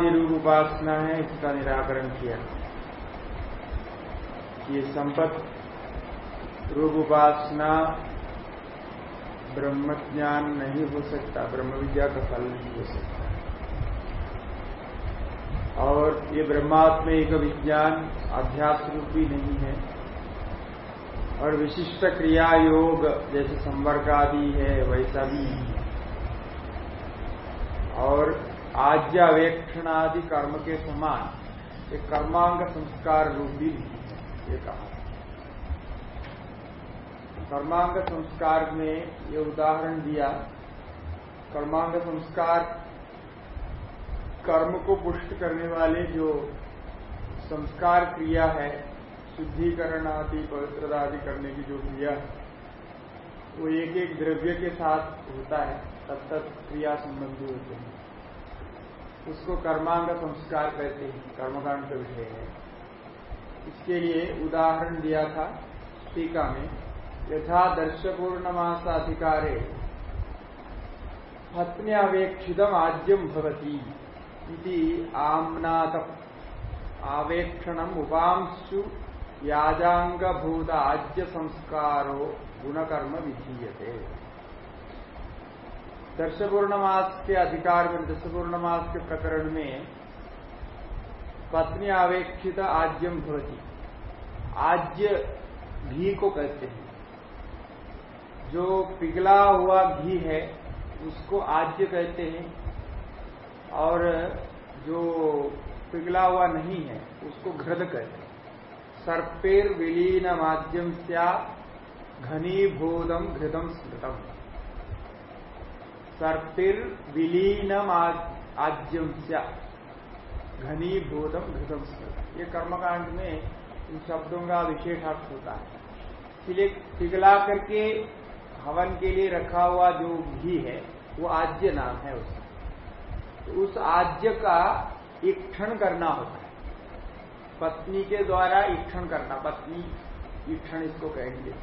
संपदादि रूप उपासना है, इसका निराकरण किया। ये संपत रूप उपासना ब्रह्म ज्ञान नहीं हो सकता, ब्रह्म विद्या का फल नहीं हो सकता। और ये ब्रह्मात्म एक विज्ञान अध्यास रूप भी नहीं है। और विशिष्ट क्रिया योग जैसे संवर्ग आदि है, वैसा भी नहीं है और आज्ञावेक्षणादि कर्म के समान एक कर्मांग संस्कार रूपी ये कहा। कर्मांग संस्कार में ये उदाहरण दिया कर्मांग संस्कार कर्म को पुष्ट करने वाले जो संस्कार क्रिया है शुद्धिकरण आदि पवित्रता आदि करने की जो क्रिया है, वो एक एक द्रव्य के साथ होता है तब तक क्रिया संबंधी होते हैं। उसको कर्मांग संस्कार कहते हैं, कर्मकांड का विषय है। इसके लिए उदाहरण दिया था टीका में, यथा दर्शपूर्णमासाधिकारे पत्न्यावेक्षितम आज्यम भवती इति आम्नात आवेक्षणम उपांशु याजांगभूत आज्य संस्कारो गुणकर्म विधीयते। दर्श पूर्णमास के अधिकार में दर्श पूर्णमास के प्रकरण में पत्नी आवेक्षित आज्यम भवती। आज्य घी को कहते हैं। जो पिघला हुआ घी है, उसको आज्य कहते हैं। और जो पिघला हुआ नहीं है, उसको घृद कहते हैं। सर्पेर विलीन माध्यम से घनीभूतम घृतम स्मृतम। सर्पिर विलीनम आज्यम घनीभूतम घृतम ये कर्मकांड में इन शब्दों का विशेष अर्थ होता है। इसलिए पिघला करके हवन के लिए रखा हुआ जो घी है, वो आज्य नाम है उसका। तो उस आज्य का ईक्षण करना होता है। पत्नी के द्वारा ईक्षण करना, पत्नी ईक्षण इसको कहेंगे।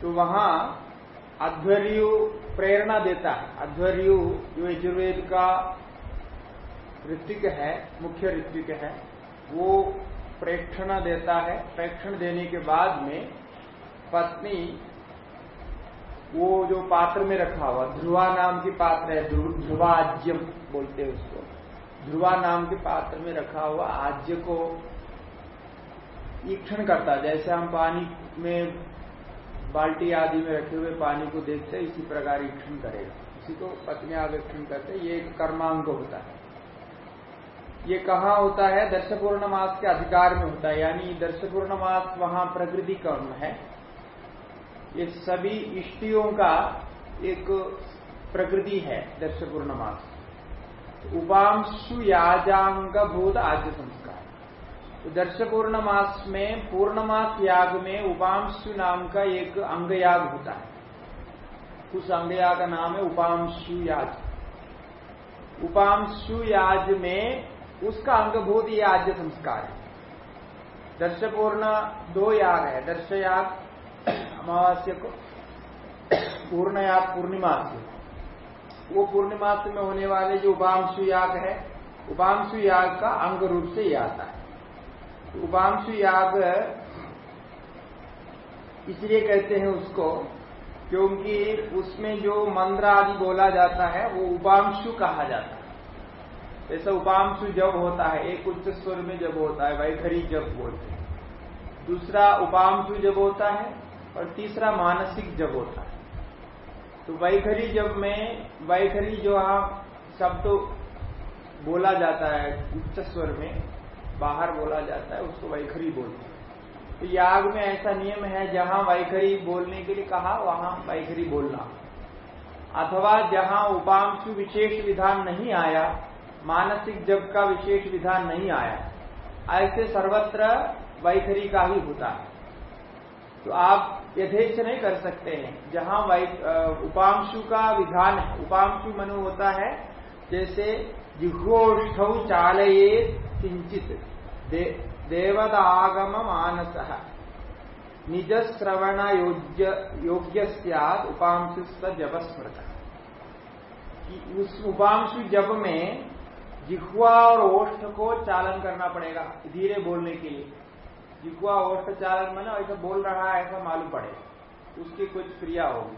तो वहाँ अध्वर्यु प्रेरणा देता है। अध्वर्यु जो यजुर्वेद का ऋतिक है, मुख्य ऋतिक है, वो प्रेक्षण देता है। प्रेक्षण देने के बाद में पत्नी वो जो पात्र में रखा हुआ, ध्रुवा नाम की पात्र है ध्रुवाज्यम बोलते हैं उसको। ध्रुवा नाम के पात्र में रखा हुआ आज्य को ईक्षण करता जैसे हम पानी में बाल्टी आदि में रखे हुए पानी को देखते इसी प्रकार ईक्षण करेगा। इसी को पत्नी आवेक्षण करते ये एक कर्मांग होता है। ये कहा होता है? दर्श पूर्णमास के अधिकार में होता है। यानी दर्श मास वहाँ प्रकृति कर्म है। ये सभी इष्टियों का एक प्रकृति है दर्श पूर्णमास उपांशु याजांग भूत आद्य संस्कार। दर्श पूर्णमास में पूर्णमास याग में उपांशु नाम का एक अंगयाग होता है। उस अंगयाग का नाम है उपांशु याज उपांशु याज में उसका अंगभूत ये आद्य संस्कार है। दर्शपूर्ण दो याग है दर्श याग अमावस्या को, पूर्ण याग पूर्णिमा से वो पूर्णिमा में होने वाले जो उपांशु याग है उपांशु याग का अंग रूप से ये आता है। उपांशु याग इसलिए कहते हैं उसको, क्योंकि उसमें जो मंत्र आदि बोला जाता है, वो उपांशु कहा जाता है। ऐसा उपांशु जब होता है, एक उच्च स्वर में जब होता है वैखरी जब बोलते हैं। दूसरा उपांशु जब होता है, और तीसरा मानसिक जब होता है। तो वैखरी जब में वैखरी जो आप शब्द बोला जाता है उच्च स्वर में बाहर बोला जाता है, उसको वैखरी बोलते हैं। तो याग में ऐसा नियम है, जहाँ वैखरी बोलने के लिए कहा, वहाँ वैखरी बोलना। अथवा जहाँ उपांशु विशेष विधान नहीं आया, मानसिक जब का विशेष विधान नहीं आया, ऐसे सर्वत्र वैखरी का ही होता है। तो आप यथेच नहीं कर सकते हैं। जहाँ उपांशु का विधान है, उपांशु मनु होता है, जैसे जिह्वोष्ठ चालये किंचित देवदागम मानस निज श्रवण योग्य योग्य सद उपांशु जब स्मृत उस उपांशु जब में जिह्वा और ओष्ठ को चालन करना पड़ेगा धीरे बोलने के लिए। जिह्वा ओष्ठ चालन मैंने ऐसा बोल रहा है, ऐसा मालूम पड़ेगा उसकी कुछ क्रिया होगी।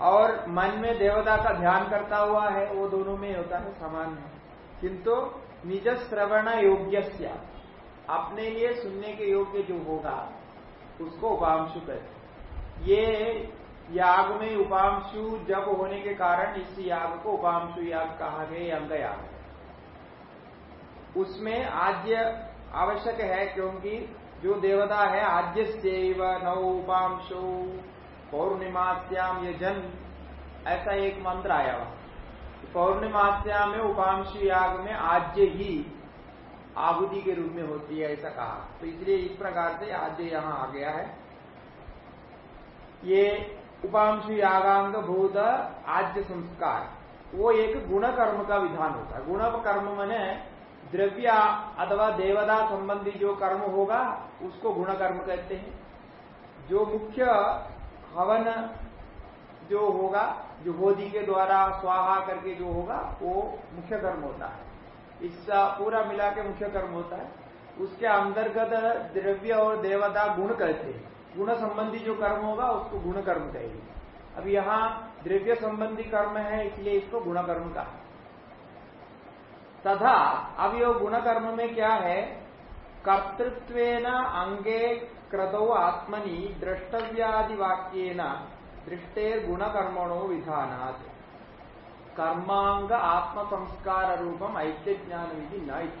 और मन में देवता का ध्यान करता हुआ है, वो दोनों में होता है, समान है। किंतु निज श्रवण योग्य अपने लिए सुनने के योग्य जो होगा, उसको उपांशु कहते ये याग में उपांशु जब होने के कारण इस याग को उपांशु याग कहा गया, अंग याग। उसमें आद्य आवश्यक है क्योंकि जो देवता है आद्य सेव नौ उपांशु पौर्णिमास्याम ये जन ऐसा एक मंत्र आया हुआ। पौर्णिमास्या में उपांशु याग में आद्य ही आहुति के रूप में होती है, ऐसा कहा। तो इसलिए इस प्रकार से आज यहाँ आ गया है। ये उपांशु यागांग भूत आद्य संस्कार। वो एक गुण कर्म का विधान होता है। गुण कर्म मैंने द्रव्य अथवा देवता संबंधी जो कर्म होगा, उसको गुण कर्म कहते हैं। जो मुख्य हवन जो होगा, जो होदी के द्वारा स्वाहा करके जो होगा, वो मुख्य कर्म होता है। इसका पूरा मिला के मुख्य कर्म होता है। उसके अंतर्गत द्रव्य और देवता गुण कहते हैं। गुण संबंधी जो कर्म होगा, उसको गुण कर्म कहेंगे। अब यहाँ द्रव्य संबंधी कर्म है, इसलिए इसको गुण कर्म कहा। तथा अब ये गुण कर्म में क्या है? कर्तृत्व अंगे क्रदो आत्मनि द्रष्टव्यादि वाक्यन दृष्टेर गुण कर्मणो कर्मांग आत्म संस्कार रूपम ऐक्य ज्ञान विधि न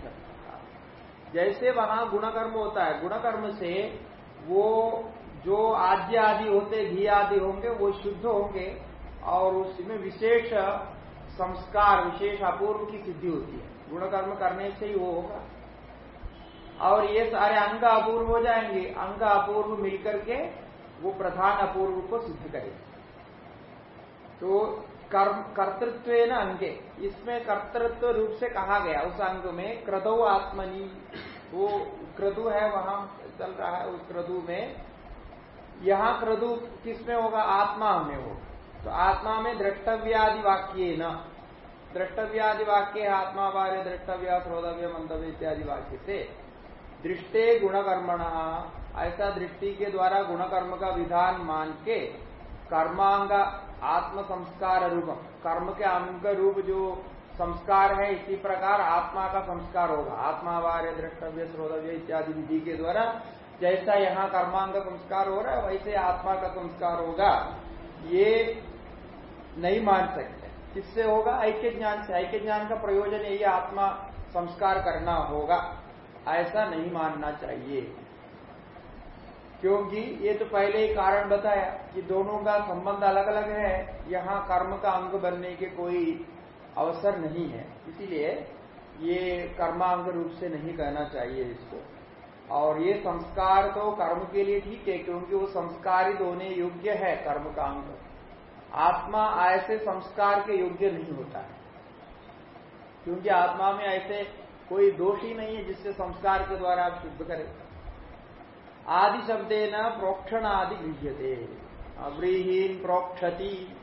जैसे वहाँ गुणकर्म होता है, गुणकर्म से वो जो आद्य आदि होते, घी आदि होंगे, वो शुद्ध होंगे और उसमें विशेष संस्कार, विशेष अपूर्व की सिद्धि होती है। गुणकर्म करने से ही वो होगा। और ये सारे अंग अपूर्व हो जाएँगे। अंग अपूर्व मिलकर के वो प्रधान अपूर्व को सिद्ध करेंगे तो कर्म, कर्तृत्व न अंगे। इसमें कर्तृत्व रूप से कहा गया, उस अंग में क्रदो आत्मनी। वो क्रदु है, वहाँ चल रहा है उस क्रदु में। यहाँ क्रदु किसमें होगा? आत्मा में होगा तो आत्मा में द्रष्टव्यादि वाक्य न। द्रष्टव्यादि वाक्य आत्मा बाह्य द्रष्टव्य श्रोतव्य मंतव्य इत्यादि वाक्य से। दृष्टे गुणकर्मण। ऐसा दृष्टि के द्वारा गुणकर्म का विधान मान के कर्मांग आत्म संस्कार रूप, कर्म के अंग रूप जो संस्कार है, इसी प्रकार आत्मा का संस्कार होगा। आत्मा, वार्य, द्रष्टव्य, श्रोतव्य इत्यादि विधि के द्वारा जैसा यहाँ कर्मांग संस्कार हो रहा है, वैसे आत्मा का संस्कार होगा। ये नहीं मान सकते। किससे होगा? ऐक्य ज्ञान से। ऐक्य ज्ञान का प्रयोजन यही आत्मा संस्कार करना होगा। ऐसा नहीं मानना चाहिए। क्योंकि ये तो पहले ही कारण बताया कि दोनों का संबंध अलग अलग है, यहाँ कर्म का अंग बनने के कोई अवसर नहीं है। इसीलिए ये कर्मांग रूप से नहीं कहना चाहिए इसको। और ये संस्कार तो कर्म के लिए ठीक है, क्योंकि वो संस्कारित होने योग्य है कर्म का अंग। आत्मा ऐसे संस्कार के योग्य नहीं होता है। क्योंकि आत्मा में ऐसे कोई दोष ही नहीं है जिससे संस्कार के द्वारा आप शुद्ध करें। आदि शब्दे न प्रोक्षण आदि गृह्यते व्रीहीन प्रोक्षति,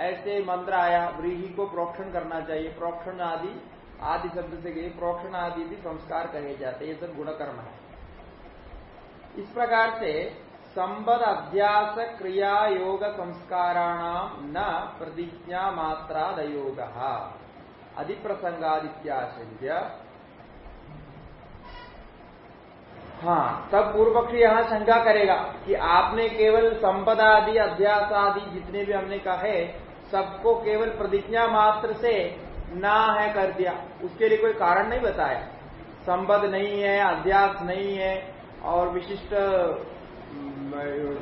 ऐसे मंत्र आया, व्रीही को प्रोक्षण करना चाहिए। प्रोक्षण आदि आदि शब्द से गए प्रोक्षण आदि भी संस्कार कहे जाते ये सब गुणकर्म है। इस प्रकार से संबद अध्यास क्रिया योग संस्काराणाम न प्रतिज्ञा मात्रादयोग। अधिप्रसंगादित्याशंक्य हाँ तब पूर्व पक्ष यहाँ शंका करेगा कि आपने केवल संपदा आदि अध्यास आदि जितने भी हमने कहे, सबको केवल प्रतिज्ञा मात्र से ना है कर दिया। उसके लिए कोई कारण नहीं बताया। संबद्ध नहीं है अध्यास नहीं है, और विशिष्ट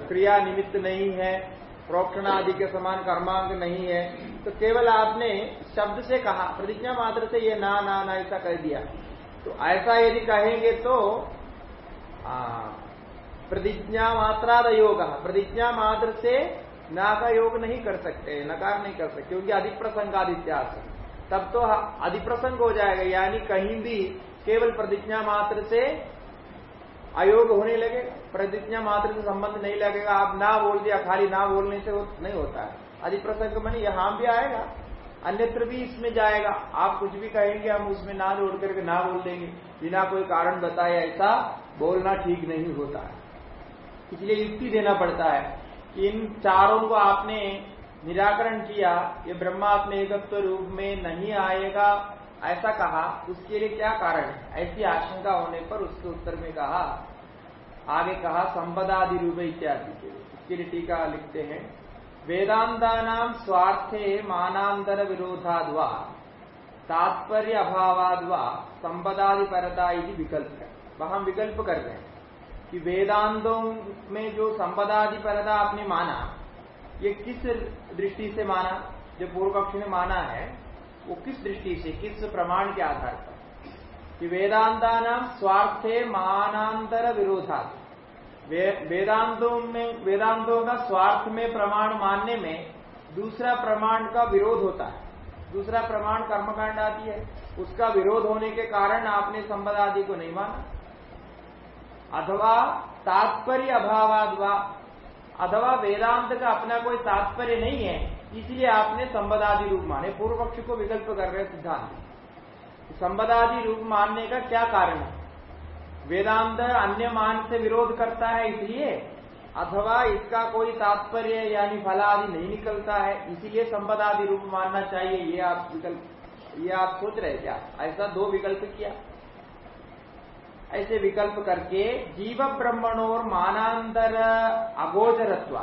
क्रिया निमित्त नहीं है प्रोक्षण आदि के समान कर्मांक नहीं है। तो केवल आपने शब्द से कहा, प्रतिज्ञा मात्र से ये ना ना ना ऐसा कह दिया। तो ऐसा यदि कहेंगे तो प्रतिज्ञा मात्राद योग प्रतिज्ञा मात्र से ना का योग नहीं कर सकते नकार नहीं कर सकते क्योंकि अधिक प्रसंगादित्यास तब तो अधिप्रसंग हो जाएगा यानी कहीं भी केवल प्रतिज्ञा मात्र से अयोग होने लगेगा प्रतिज्ञा मात्र से संबंध नहीं लगेगा आप ना बोल दिया खाली ना बोलने से नहीं होता है अधिप्रसंग मनी यहाँ भी आएगा अन्यत्र भी इसमें जाएगा। आप कुछ भी कहेंगे, हम उसमें ना जोड़ करके ना बोल देंगे। बिना कोई कारण बताए ऐसा बोलना ठीक नहीं होता है। इसलिए युक्ति देना पड़ता है इन चारों को आपने निराकरण किया, ये ब्रह्मात्म एकत्व रूप में नहीं आएगा, ऐसा कहा, उसके लिए क्या कारण है? ऐसी आशंका होने पर उसके उत्तर में कहा, आगे कहा, संपदादि रूप इत्यादि के लिए। इसके लिए टीका लिखते हैं। वेदांता स्वार्थे मानांतर विरोधाद्वा तात्पर्य अभावाद्वा संपदादि परता विकल्प। है वहाँ विकल्प कर रहे हैं कि वेदांतों में जो संपदादि परदा आपने माना, ये किस दृष्टि से माना? जो पूर्व पक्ष ने माना है, वो किस दृष्टि से, किस प्रमाण के आधार पर? कि वेदांता नाम स्वार्थे मानांतर वेदांतों में, वेदांतों का स्वार्थ में प्रमाण मानने में दूसरा प्रमाण का विरोध होता है। दूसरा प्रमाण कर्मकांड आदि है। उसका विरोध होने के कारण आपने संपद आदि को नहीं माना। अथवा तात्पर्य अभावादवा अथवा वेदांत का अपना कोई तात्पर्य नहीं है, इसलिए आपने संबदादि रूप माने। पूर्व पक्ष को विकल्प कर रहे सिद्धांत। संबदादि रूप मानने का क्या कारण है? वेदांत अन्य मान से विरोध करता है इसलिए, अथवा इसका कोई तात्पर्य यानी फलादि नहीं निकलता है, इसीलिए संपदादि रूप मानना चाहिए, ये आप विकल्प, ये आप सोच रहे क्या? ऐसा दो विकल्प किया। ऐसे विकल्प करके, जीव ब्रह्मणोर मानांतर अगोचरत्व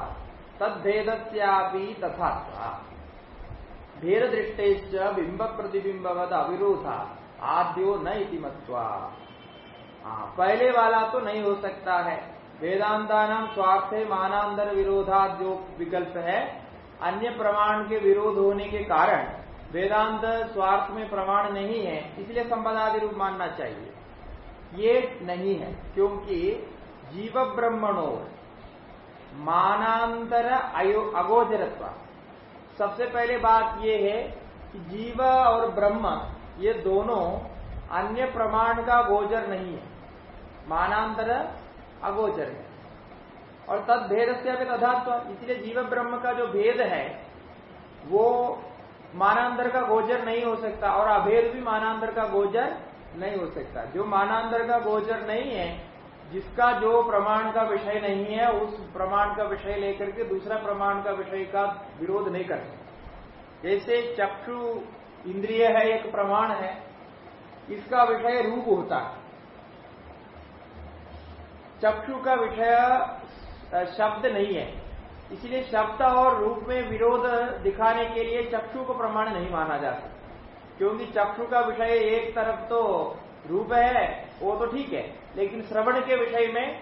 तद्भेद तथा भेद दृष्टेश्च बिंब प्रतिबिंबवद अविरोधा आद्यो न इति मत्वा पहले वाला तो नहीं हो सकता है। वेदांता नाम स्वार्थ मानांतर विरोधा जो विकल्प है, अन्य प्रमाण के विरोध होने के कारण वेदांत स्वार्थ में प्रमाण नहीं है, इसलिए संपदादि रूप मानना चाहिए। ये नहीं है, क्योंकि जीव ब्रह्मणो मानांतर अगोचरत्व। सबसे पहले बात यह है कि जीव और ब्रह्म ये दोनों अन्य प्रमाण का गोचर नहीं है। मानांतर अगोचर है। और तद भेद से अभी तथात्व, इसलिए जीव ब्रह्म का जो भेद है, वो मानांतर का गोचर नहीं हो सकता, और अभेद भी मानांतर का गोचर नहीं हो सकता। जो मानांतर का गोचर नहीं है, जिसका जो प्रमाण का विषय नहीं है, उस प्रमाण का विषय लेकर के दूसरा प्रमाण का विषय का विरोध नहीं कर सकते। जैसे चक्षु इंद्रिय है, एक प्रमाण है इसका विषय रूप होता है। चक्षु का विषय शब्द नहीं है। इसलिए शब्द और रूप में विरोध दिखाने के लिए चक्षु को प्रमाण नहीं माना जा सकता। क्योंकि चक्षु का विषय एक तरफ़ तो रूप है, वो तो ठीक है, लेकिन श्रवण के विषय में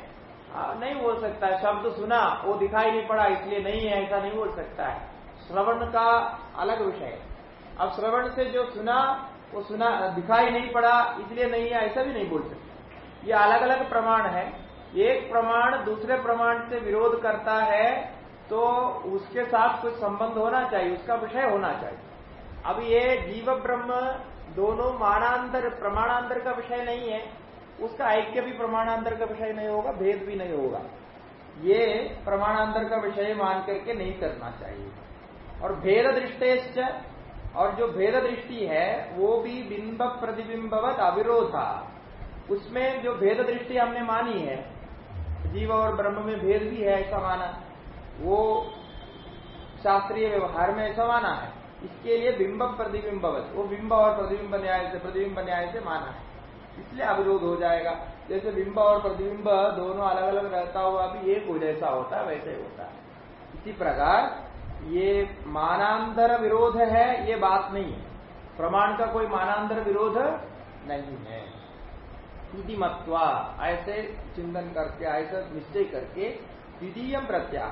नहीं बोल सकता। शब्द सुना, वो दिखाई नहीं पड़ा, इसलिए नहीं है, ऐसा नहीं बोल सकता है। श्रवण का अलग विषय अब श्रवण से जो सुना वो सुना, दिखाई नहीं पड़ा, इसलिए नहीं है, ऐसा भी नहीं बोल सकते। ये अलग अलग प्रमाण है। एक प्रमाण दूसरे प्रमाण से विरोध करता है तो उसके साथ कुछ संबंध होना चाहिए, उसका विषय होना चाहिए। अब ये जीव ब्रह्म दोनों मानांतर, प्रमाणांतर का विषय नहीं है। उसका ऐक्य भी प्रमाणांतर का विषय नहीं होगा, भेद भी नहीं होगा। ये प्रमाणांतर का विषय मान करके नहीं करना चाहिए। और भेद दृष्टेश्च और जो भेद दृष्टि है, वो भी बिंब प्रतिबिंबवत अविरोधा। उसमें जो भेद दृष्टि हमने मानी है, जीव और ब्रह्म में भेद भी है ऐसा माना, वो शास्त्रीय व्यवहार में ऐसा माना है। इसके लिए बिंब प्रतिबिंबवत वो बिंब और प्रतिबिंब न्याय से, प्रतिबिंब न्याय से माना है। इसलिए अविरोध हो जाएगा। जैसे बिंब और प्रतिबिंब दोनों अलग अलग रहता हुआ भी एक हो जैसा होता है, वैसे होता है। इसी प्रकार ये मानांतर विरोध है, ये बात नहीं है। प्रमाण का कोई मानांतर विरोध नहीं है। मत्वा ऐसे चिंतन करके, ऐसा निश्चय करके द्वितीय प्रत्याह।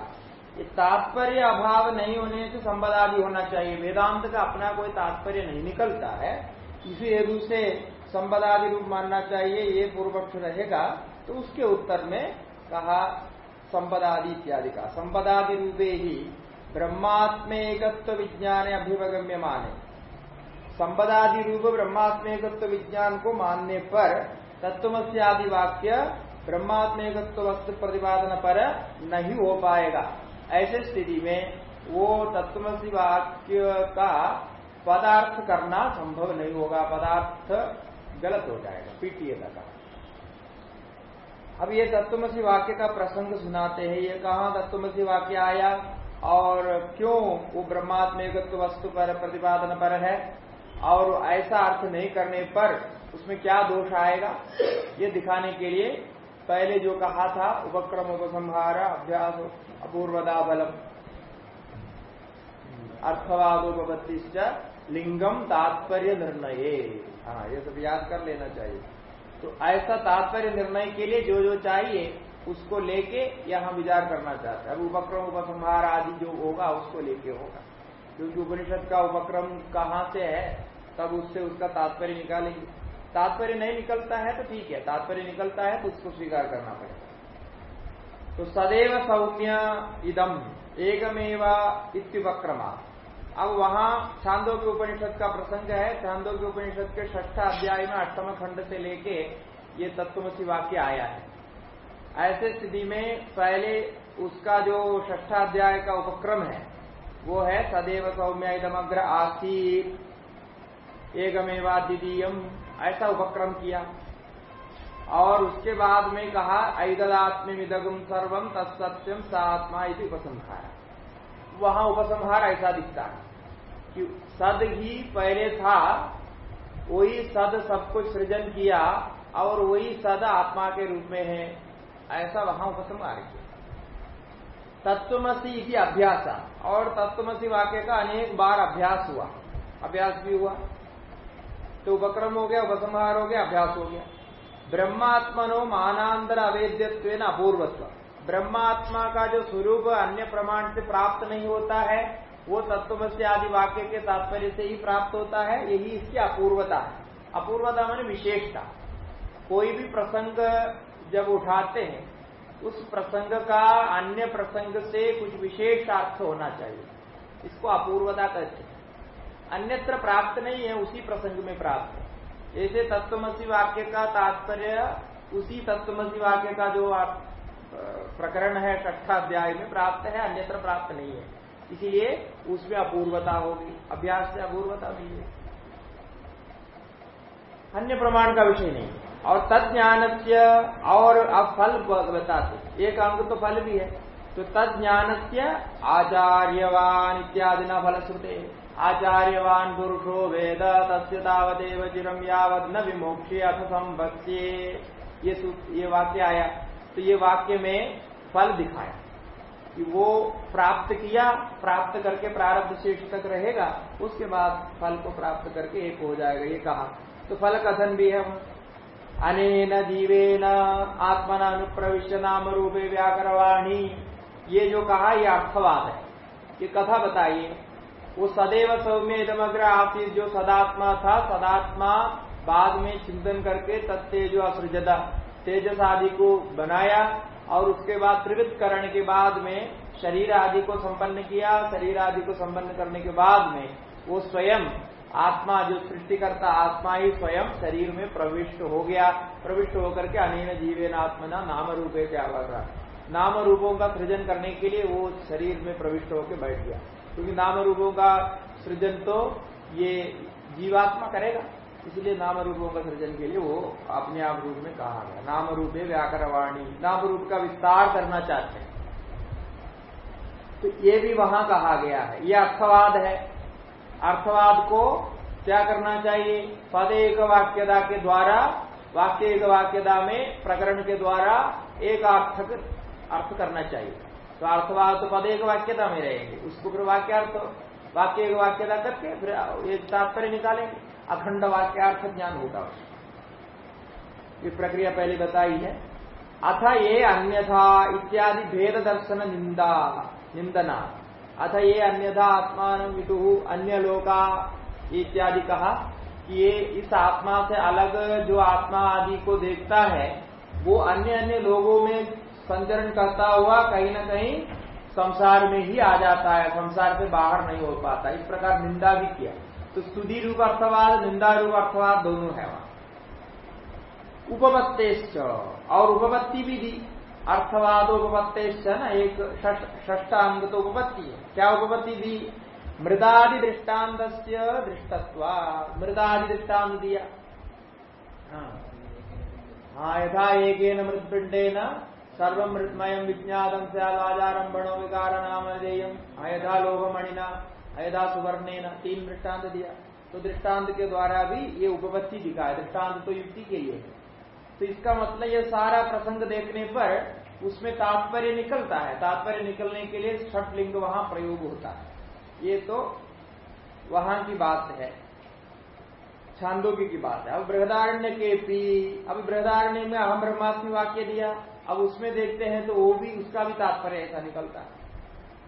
ये तात्पर्य अभाव नहीं होने से संबदादि होना चाहिए। वेदांत का अपना कोई तात्पर्य नहीं निकलता है। इसी हेतु से संबदादि रूप मानना चाहिए, ये पूर्व पक्ष रहेगा तो उसके उत्तर में कहा संपदादि इत्यादि का। संपदादि रूपे ही ब्रह्मात्मेकत्व विज्ञान अभिवगम्य माने संपदादि रूप ब्रह्मात्मेकत्व विज्ञान को मानने पर तत्वमस्य आदि वाक्य ब्रह्मात्मेकत्व वस्तु प्रतिपादन पर नहीं हो पाएगा। ऐसे स्थिति में वो तत्वसी वाक्य का पदार्थ करना संभव नहीं होगा। पदार्थ गलत हो जाएगा पीटीएगा का अब ये तत्वमसी वाक्य का प्रसंग सुनाते हैं। ये कहा तत्वमसी वाक्य आया? और क्यों वो ब्रह्मात्मेकत्व वस्तु पर प्रतिपादन पर है? और ऐसा अर्थ नहीं करने पर उसमें क्या दोष आएगा? ये दिखाने के लिए पहले जो कहा था, उपक्रम उपसंहार अभ्यास अपूर्वदा बलम अर्थवादोपत्तिश्च लिंगम तात्पर्य निर्णय। हाँ ये सब याद कर लेना चाहिए। तो ऐसा तात्पर्य निर्णय के लिए जो जो चाहिए उसको लेके यहाँ विचार करना चाहते हैं। अब उपक्रम, उपसंहार आदि जो होगा, उसको लेके होगा। क्योंकि उपनिषद का उपक्रम कहाँ से है, तब उससे उसका तात्पर्य निकालेंगे। तात्पर्य नहीं निकलता है तो ठीक है, तात्पर्य निकलता है तो उसको स्वीकार करना पड़ेगा। तो सदैव सौम्य इदम एकमेवा इत्युपक्रमा। अब वहाँ छांदो के उपनिषद का प्रसंग है छांदो के उपनिषद के ष्ठ अध्याय में अष्टम खंड से लेके ये तत्वमसी वाक्य आया है। ऐसे स्थिति में पहले उसका जो ष्ठाध्याय का उपक्रम है, वो है सदैव सौम्य इदमग्र आसीत एकमेवा द्वितीयम, ऐसा उपक्रम किया। और उसके बाद में कहा ऐदलात्म विदगम सर्वम तत्सत्यम सात्मा इति उपसंहार। वहाँ उपसंहार ऐसा दिखता है कि सद ही पहले था, वही सद सब कुछ सृजन किया, और वही सद आत्मा के रूप में है। ऐसा वहाँ उपसंहार किया तत्वमसी की अभ्यास। और तत्वमसी वाक्य का अनेक बार अभ्यास हुआ। अभ्यास भी हुआ। तो उपक्रम हो गया, उपसंहार हो गया, अभ्यास हो गया। ब्रह्मात्मनो मानांतर अवेद्यत्व अपूर्वत्व। ब्रह्मात्मा का जो स्वरूप अन्य प्रमाण से प्राप्त नहीं होता है, वो तत्वस्य आदि वाक्य के तात्पर्य से ही प्राप्त होता है, यही इसकी अपूर्वता है। अपूर्वता मानी विशेषता। कोई भी प्रसंग जब उठाते हैं, उस प्रसंग का अन्य प्रसंग से कुछ विशेष अर्थ होना चाहिए। इसको अपूर्वता कहते हैं। अन्यत्र प्राप्त नहीं है, उसी प्रसंग में प्राप्त है। ऐसे तत्वमसी वाक्य का तात्पर्य, उसी तत्वमसी वाक्य का जो आप प्रकरण है छठा अध्याय में प्राप्त है, अन्यत्र प्राप्त नहीं है। इसीलिए उसमें अपूर्वता होगी, अभ्यास से अपूर्वता मिली अन्य प्रमाण का विषय नहीं और तज्ञान से और अब फल बताते एक अंग तो फल भी है। तो तज्ञान से आचार्यवान इत्यादि न फल श्रुते आचार्यवान पुरुषो वेद, तस्य तावदेव चिरम यावत न विमोक्षे अथ संभत्ये ये ये वाक्य आया। तो ये वाक्य में फल दिखाया। कि वो प्राप्त किया, प्राप्त करके प्रारब्ध शेष तक रहेगा, उसके बाद फल को प्राप्त करके एक हो जाएगा, ये कहा। तो फल कथन भी है। अनेन जीवेन आत्मना अनुप्रविश्य नाम रूपे व्याकरवाणी। ये जो कहा, ये अर्थवाद है। ये कथा बताइए। वो सदैव सौम्य इधमग्र आसित जो सदात्मा था, सदात्मा बाद में चिंतन करके तत्तेजो असृजदा तेजस आदि को बनाया और उसके बाद त्रिवित करने के बाद में शरीर आदि को संपन्न किया। शरीर आदि को संपन्न करने के बाद में वो स्वयं आत्मा जो सृष्टि करता आत्मा ही स्वयं शरीर में प्रविष्ट हो गया, प्रविष्ट होकर के अनेन जीवेन आत्मना नाम रूपे रहा नाम रूपों का सृजन करने के लिए वो शरीर में प्रविष्ट होकर बैठ गया। क्योंकि नाम रूपों का सृजन तो ये जीवात्मा करेगा, इसलिए नाम रूपों का सृजन के लिए वो अपने आप रूप में कहा गया। नाम रूपे व्याकरवाणी नाम रूप का विस्तार करना चाहते हैं। तो ये भी वहाँ कहा गया है। ये अर्थवाद है। अर्थवाद को क्या करना चाहिए? पद एक वाक्यदा के द्वारा, वाक्य एक वाक्यदा में, प्रकरण के द्वारा एक अर्थक अर्थ करना चाहिए। तो अर्थवाद तो पद एक वाक्यता में रहेंगे। उसको फिर वाक्यार्थ, वाक्य एक वाक्यता करके फिर एक तात्पर्य निकालेंगे। अखंड वाक्यार्थ ज्ञान होगा ये प्रक्रिया पहले बताई है। अथ ये अन्यथा इत्यादि भेद दर्शन निंदा, निंदना। अथ ये अन्यथा आत्मान विदु अन्य लोका इत्यादि कहा कि ये इस आत्मा से अलग जो आत्मा आदि को देखता है, वो अन्य अन्य लोगों में संचरण करता हुआ कहीं ना कहीं संसार में ही आ जाता है, संसार से बाहर नहीं हो पाता। इस प्रकार निंदा भी किया। तो स्तुति रूप अर्थवाद, निंदा रूप अर्थवाद दोनों है वहाँ। उपपत्तेश्च और उपपत्ति भी दी। अर्थवाद उपपत्तेश्च ना एक ष्ट अंग तो उपपत्ति है क्या उपपत्ति दी मृदादि दृष्टांत दृष्टत्व। मृदादि दृष्टांत दिया हाँ, यथा एक मृतपिंडेन सर्व मृतमय विज्ञातम से आचारंभणो विकार नाम अयथा लोभमणिना अयदा सुवर्ण तीन दृष्टांत दिया। तो दृष्टांत के द्वारा भी ये उपपत्ति दिखा दृष्टांत तो युक्ति के लिए है। तो इसका मतलब ये सारा प्रसंग देखने पर उसमें तात्पर्य निकलता है। तात्पर्य निकलने के लिए छठ लिंग वहाँ प्रयोग होता है। ये तो वहाँ की बात है। छांदोगी की बात है। अब बृहदारण्य के पी, अब बृहदारण्य में अहम ब्रह्मास्मि वाक्य दिया। अब उसमें देखते हैं तो वो भी, उसका भी तात्पर्य ऐसा निकलता है।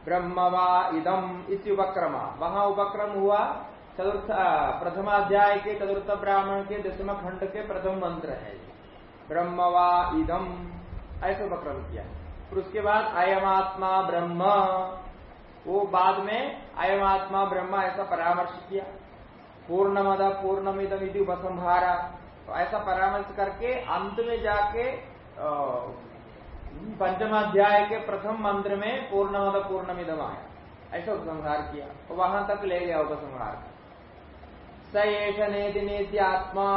ब्रह्म वा इदम इस उपक्रम। वहाँ उपक्रम हुआ चतुर्थ प्रथमाध्याय के, चतुर्थ ब्राह्मण के, दसम खंड के प्रथम मंत्र है। ब्रह्म वा इदम ऐसे उपक्रम किया। फिर उसके बाद अयमात्मा ब्रह्म। वो बाद में अयमात्मा ब्रह्म ऐसा परामर्श किया। पूर्णमद पूर्णमिदम इति उपसंहारा। तो ऐसा परामर्श करके अंत में जाके पंचमाध्याय के प्रथम मंत्र में पूर्णमद पूर्णमिदम आया। ऐसा उपसंहार किया। तो वहाँ तक ले गया उपसंहार। स एष नेति नेति आत्मा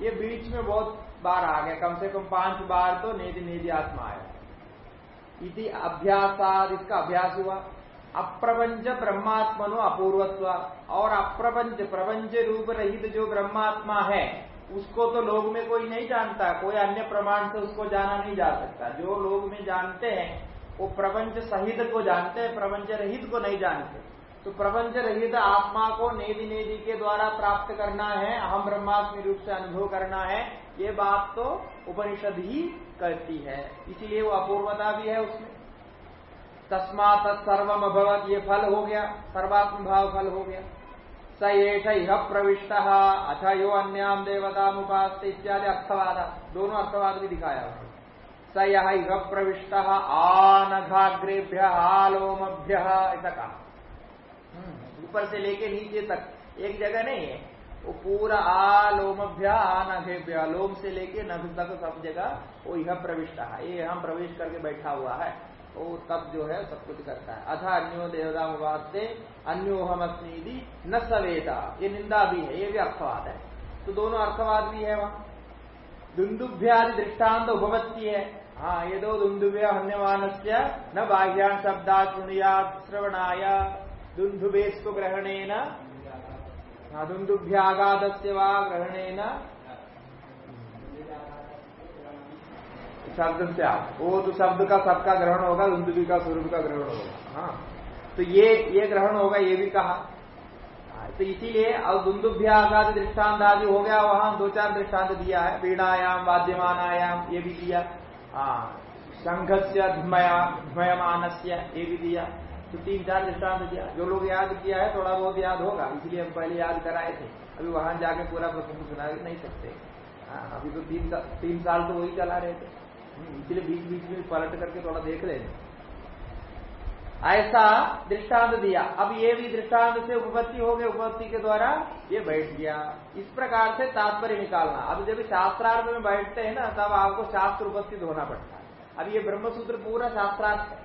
ये बीच में बहुत बार आ गया। कम से कम पाँच बार तो नेति नेति आत्मा आया इति अभ्यासाद, इसका अभ्यास हुआ। अप्रपंच ब्रह्मात्मनो अपूर्वत्व और अप्रपंच, प्रपंच रूप रहित जो ब्रह्मात्मा है, उसको तो लोग में कोई नहीं जानता। कोई अन्य प्रमाण से उसको जाना नहीं जा सकता। जो लोग में जानते हैं, वो प्रपंच सहित को जानते हैं, प्रपंच रहित को नहीं जानते। तो प्रपंच रहित आत्मा को नेदी नेदी के द्वारा प्राप्त करना है, अहम ब्रह्मास्मि रूप से अनुभव करना है। ये बात तो उपनिषद ही कहती है। इसीलिए वो अपूर्वता भी है उसमें। तस्मात सर्वम अभवत ये फल हो गया। सर्वात्म भाव फल हो गया। स एष इह प्रविष्ट अथ यो अन्याम देवता उपास्त इत्यादि अर्थवाद। दोनों अर्थवाद भी दिखाया उसने स यह इह प्रविष्ट आनघाग्रेभ्य आलोमभ्य ऐसा कहा। हम्म, ऊपर से लेके नीचे तक। एक जगह नहीं है। वो पूरा आलोमभ्य आनघेभ्य लोम से लेके नभ तक सब जगह वो यह प्रविष्ट है। ये हम प्रवेश करके बैठा हुआ है। वो तब जो है सब कुछ करता है। अथा अन्यो देवता वास्ते अन्यो हम अस्मी न सवेदा। ये निंदा भी है, ये भी अर्थवाद है। तो दोनों अर्थवाद भी है वहाँ। दुंदुभ्यादि दृष्टांत उपपत्ति है। हाँ ये दो दुंदुभ्य हन्यमान से न बाह्यान शब्दा सुनिया श्रवणाय दुंदुभेस्तु ग्रहणेन हाँ दुंदुभ्यागाद से वा शब्द से आप वो तो शब्द का सबका ग्रहण होगा दुंदुभी का स्वरूप का ग्रहण होगा। हाँ। तो ये ये ग्रहण होगा, ये भी कहा। तो इसीलिए अब दुंदुभ्याघात दृष्टांत आदि हो गया, वहाँ दो चार दृष्टांत दिया है। पीड़ायाम वाद्यमानायाम ये भी दिया। हाँ। संघ से धमयमान ये भी दिया। तो तीन चार दृष्टांत दिया। जो लोग याद किया है थोड़ा बहुत याद होगा इसलिए हम पहले याद कराए थे। अभी वहाँ जाके पूरा प्रसंग सुना नहीं सकते। हाँ अभी तो तीन तीन साल तो वही चला रहे थे। हम्म, इसलिए बीच बीच में पलट करके थोड़ा देख लेते ऐसा दृष्टांत दिया। अब ये भी दृष्टांत से उपपत्ति हो गए उपपत्ति के द्वारा ये बैठ गया। इस प्रकार से तात्पर्य निकालना। अब जब शास्त्रार्थ में बैठते हैं ना तब आपको शास्त्र उपस्थित होना पड़ता है। अब ये ब्रह्मसूत्र पूरा शास्त्रार्थ है।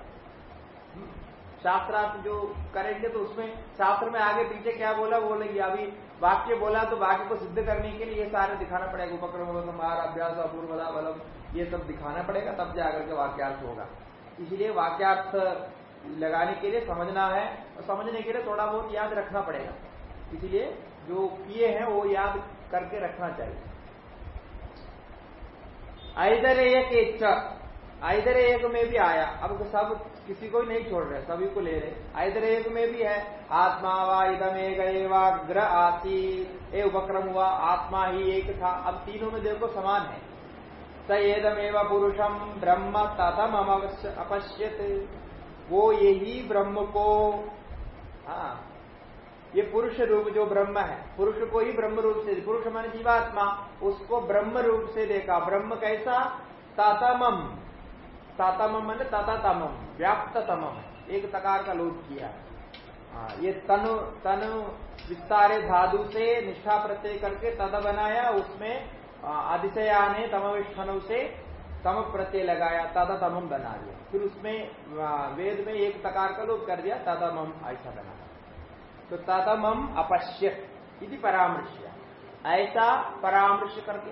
शास्त्रार्थ जो करेंगे तो उसमें शास्त्र में आगे पीछे क्या बोला, वो बोलेगी अभी वाक्य बोला तो वाक्य को सिद्ध करने के लिए ये सारे दिखाना पड़ेगा। उपक्रम, संहार, अभ्यास अपूर्वदा बलम, ये सब दिखाना पड़ेगा, तब जाकर के वाक्यार्थ होगा। इसलिए वाक्यार्थ लगाने के लिए समझना है और समझने के लिए थोड़ा बहुत याद रखना पड़ेगा। इसलिए जो किए हैं, वो याद करके रखना चाहिए। आइधर एक आइधर एक में भी आया। अब सब किसी को ही नहीं छोड़ रहे, सभी को ले रहे। आइधर एक में भी है। आत्मा वा इधम एक ग्रह आती ए उपक्रम हुआ, आत्मा ही एक था। अब तीनों में देखो समान है। स एदमेव पुरुषम ब्रह्म तथम अपश्यत। वो यही ब्रह्म को हाँ ये पुरुष रूप जो ब्रह्म है, पुरुष को ही ब्रह्म रूप से, पुरुष मान जीवात्मा, उसको ब्रह्म रूप से देखा। ब्रह्म कैसा? तातामम तातामम मान तातातमम व्याप्त तमम एक तकार का लोप किया। हाँ ये तनु तनु विस्तारे धादु से निष्ठा प्रत्यय करके तद बनाया, उसमें आदिशया ने तमविष्ठनु से तम प्रत्यय लगाया तदा तमम बना दिया। फिर उसमें वेद में एक तकार का लोप कर दिया तदा मम ऐसा बना तो तदमम अपश्य परामर्श ऐसा परामर्श करके,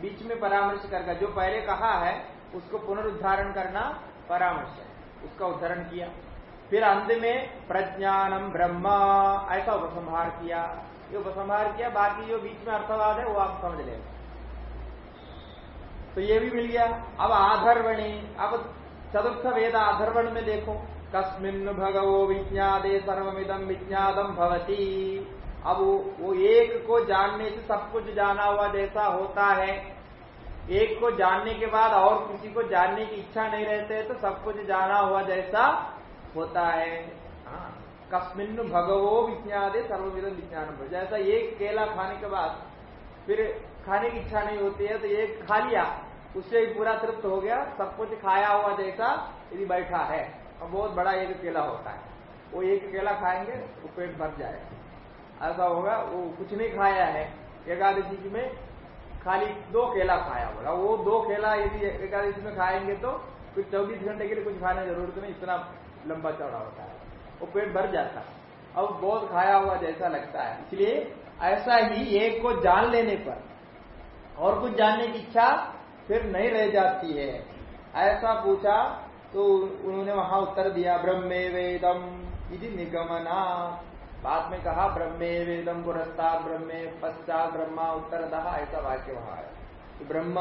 बीच में परामर्श करके, जो पहले कहा है उसको पुनरुद्धारण करना परामर्श है। उसका उदाहरण किया। फिर अंत में प्रज्ञानम ब्रह्म, ऐसा उपसंहार किया। ये उपसंहार किया, बाकी जो बीच में अर्थवाद है वो आप समझ लेंगे तो ये भी मिल गया। अब आधर्वणी, अब चतुर्थ वेद आधर्वण में देखो। कस्मिन भगवो विज्ञादे सर्वमिदम विज्ञातम भवती। अब वो एक को जानने से सब कुछ जाना हुआ जैसा होता है। एक को जानने के बाद और किसी को जानने की इच्छा नहीं रहते तो सब कुछ जाना हुआ जैसा होता है। हाँ, कस्मिन भगवो विज्ञादे सर्वविधम विज्ञान जैसा एक केला खाने के बाद फिर खाने की इच्छा नहीं होती है तो एक खा लिया उससे भी पूरा तृप्त हो गया सब कुछ खाया हुआ जैसा यदि बैठा है और बहुत बड़ा एक केला होता है। वो एक केला खाएँगे वो पेट भर जाएगा। ऐसा होगा वो कुछ नहीं खाया है। एकादशी में खाली दो केला खाया होगा वो दो केला यदि एकादशी में खाएँगे तो फिर चौबीस घंटे के लिए कुछ खाने ज़रूरत नहीं, इतना लंबा चौड़ा होता है। वो पेट भर जाता है। अब बहुत खाया हुआ जैसा लगता है। इसलिए ऐसा ही एक को जान लेने पर और कुछ जानने की इच्छा फिर नहीं रह जाती है। ऐसा पूछा तो उन्होंने वहाँ उत्तर दिया, ब्रह्मे वेदम यदि निगमना बाद में कहा, ब्रह्मे वेदम पुरस्ता, ब्रह्मे पश्चात ब्रह्मा उत्तर दहा ऐसा वाक्य वहाँ है। तो ब्रह्म,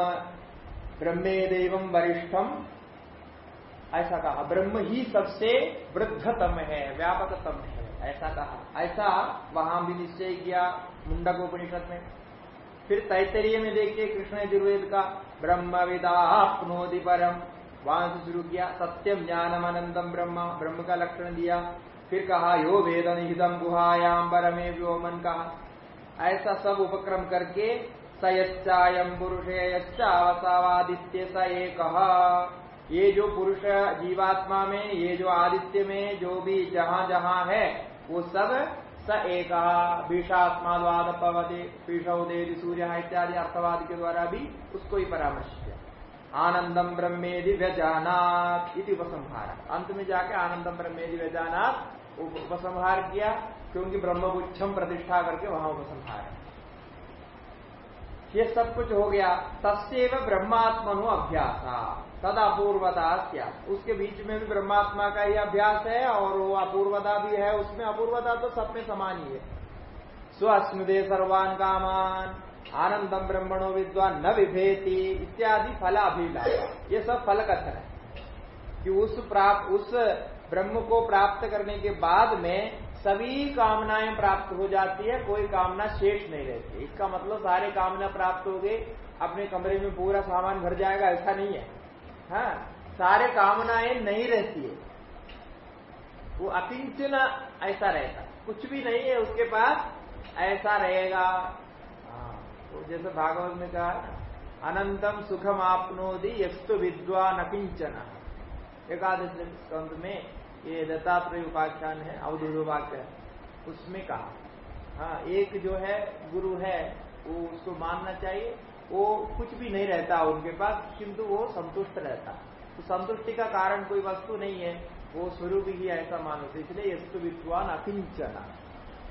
ब्रह्मे देवम वरिष्ठम ऐसा कहा, ब्रह्म ही सबसे वृद्धतम है, व्यापकतम है, ऐसा कहा। ऐसा वहाँ भी निश्चय किया मुंडक उपनिषद में। फिर तैतरीय में देखिए कृष्ण यजुर्वेद का, ब्रह्म विदाप्नोदि परम वहाँ से शुरू किया सत्यम ज्ञानम अनंतम ब्रह्म ब्रह्म का लक्षण दिया। फिर कहा, यो वेद निहितम गुहायाम परमे व्योमन कहा ऐसा सब उपक्रम करके सयच्चायम पुरुषे यच्चावसावादित्य स एक। ये जो पुरुष जीवात्मा में, ये जो आदित्य में, जो भी जहाँ जहाँ है, वो सब स एक। भीषात्मा भीषात्मावाद पवदे देवी सूर्य इत्यादि अर्थवाद के द्वारा भी उसको ही परामर्श किया। आनंदम ब्रह्मेदि व्यजानात इति उपसंहार। अंत में जाके आनंदम ब्रह्मेदि व्यजानात उपसंहार किया, क्योंकि ब्रह्मगुच्छम प्रतिष्ठा करके वहाँ उपसंहार ये सब कुछ हो गया। तस्व ब्रह्मात्मनु अभ्यास। तद अपूर्वता क्या उसके बीच में भी ब्रह्मात्मा का ही अभ्यास है, और वो अपूर्वता भी है, उसमें अपूर्वता तो सब में समान ही है। स्वस्मृदे सर्वान कामान आनंदम ब्रह्मणो विद्वान न विभेति इत्यादि फलाभिलाष। ये सब फल कथन है। कि उस प्राप्त उस ब्रह्म को प्राप्त करने के बाद में सभी कामनाएँ प्राप्त हो जाती है कोई कामना शेष नहीं रहती। इसका मतलब सारे कामना प्राप्त हो गए अपने कमरे में पूरा सामान भर जाएगा ऐसा नहीं है। हाँ सारे कामनाएँ नहीं रहती है। वो अकिंचन ऐसा रहता कुछ भी नहीं है उसके पास ऐसा रहेगा। हाँ, तो जैसे भागवत में कहा अनंतम सुखम आपनोदी यस्तु विद्वान अकिंचन। एकादश में ये दत्तात्रेय उपाख्यान है, अवधूत वाक्य है। उसमें कहा हाँ एक जो है, गुरु है, वो उसको मानना चाहिए। वो कुछ भी नहीं रहता उनके पास, किंतु वो संतुष्ट रहता। तो संतुष्टि का कारण कोई वस्तु नहीं है, वो स्वरूप ही ऐसा मानो। इसलिए यस्तु विद्वान अकिंचना।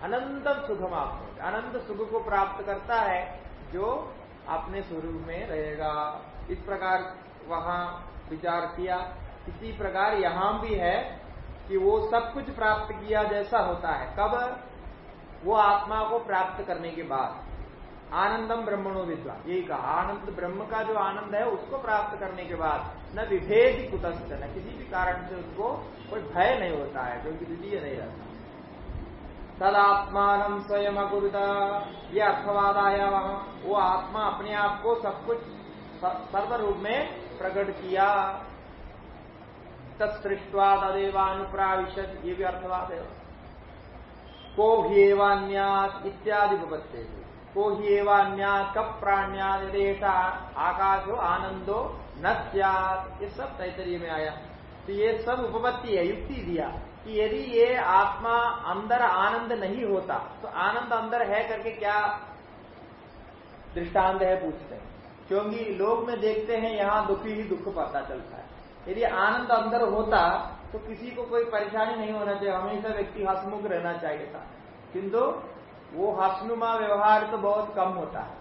अनंत सुखम आप अनंत सुख को प्राप्त करता है, जो अपने स्वरूप में रहेगा। इस प्रकार वहाँ विचार किया। इसी प्रकार यहाँ भी है कि वो सब कुछ प्राप्त किया जैसा होता है, कब? वो आत्मा को प्राप्त करने के बाद। आनंदम ब्रह्मणो विद्वा यही कहा, आनंद ब्रह्म का जो आनंद है, उसको प्राप्त करने के बाद न विभेद कुतस्थ, न किसी भी कारण से उसको कोई भय नहीं होता है क्योंकि द्वितीय नहीं रहता। तदात्मान स्वयं अकुरुता ये अर्थवाद आया वहाँ। वो आत्मा अपने आप को सब कुछ सर्व रूप में प्रकट किया। तत्सृष्टवा तदेवानुप्राविशत ये भी अर्थवाद है। को ह्येवान्यात इत्यादि उपत्ते को ह्येवान्यात कब प्राण्यादेश आकाशो आनंदो न ये सब तैतरीय में आया। तो ये सब उपपत्ति है, युक्ति दिया। कि यदि ये आत्मा अंदर आनंद नहीं होता तो आनंद अंदर है करके क्या दृष्टांत है पूछते हैं। क्योंकि लोग में देखते हैं, यहाँ दुखी ही दुख पता चलता है। यदि आनंद अंदर होता तो किसी को कोई परेशानी नहीं होना चाहिए। हमेशा व्यक्ति हसमुख रहना चाहिए था। किंतु वो हसनुमा व्यवहार तो बहुत कम होता है।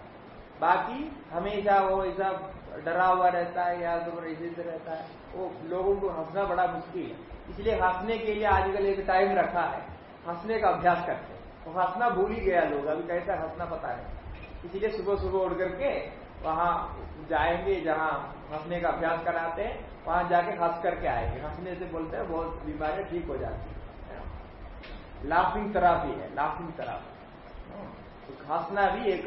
बाकी हमेशा वो ऐसा डरा हुआ रहता है या तो ऐसे रहता है, वो लोगों को हंसना बड़ा मुश्किल है। इसलिए हंसने के लिए आजकल एक टाइम रखा है। हंसने का अभ्यास करते हैं। तो हंसना भूल ही गया लोग, अभी कैसा हंसना पता है। इसलिए सुबह सुबह उठ करके वहाँ जाएँगे जहाँ हंसने का अभ्यास कराते हैं वहाँ जाके हंस करके आएँगे। हंसने से बोलते हैं बहुत बीमारियाँ ठीक हो जाती है। लाफिंग थेरापी है लाफिंग थेरापी तो हंसना भी एक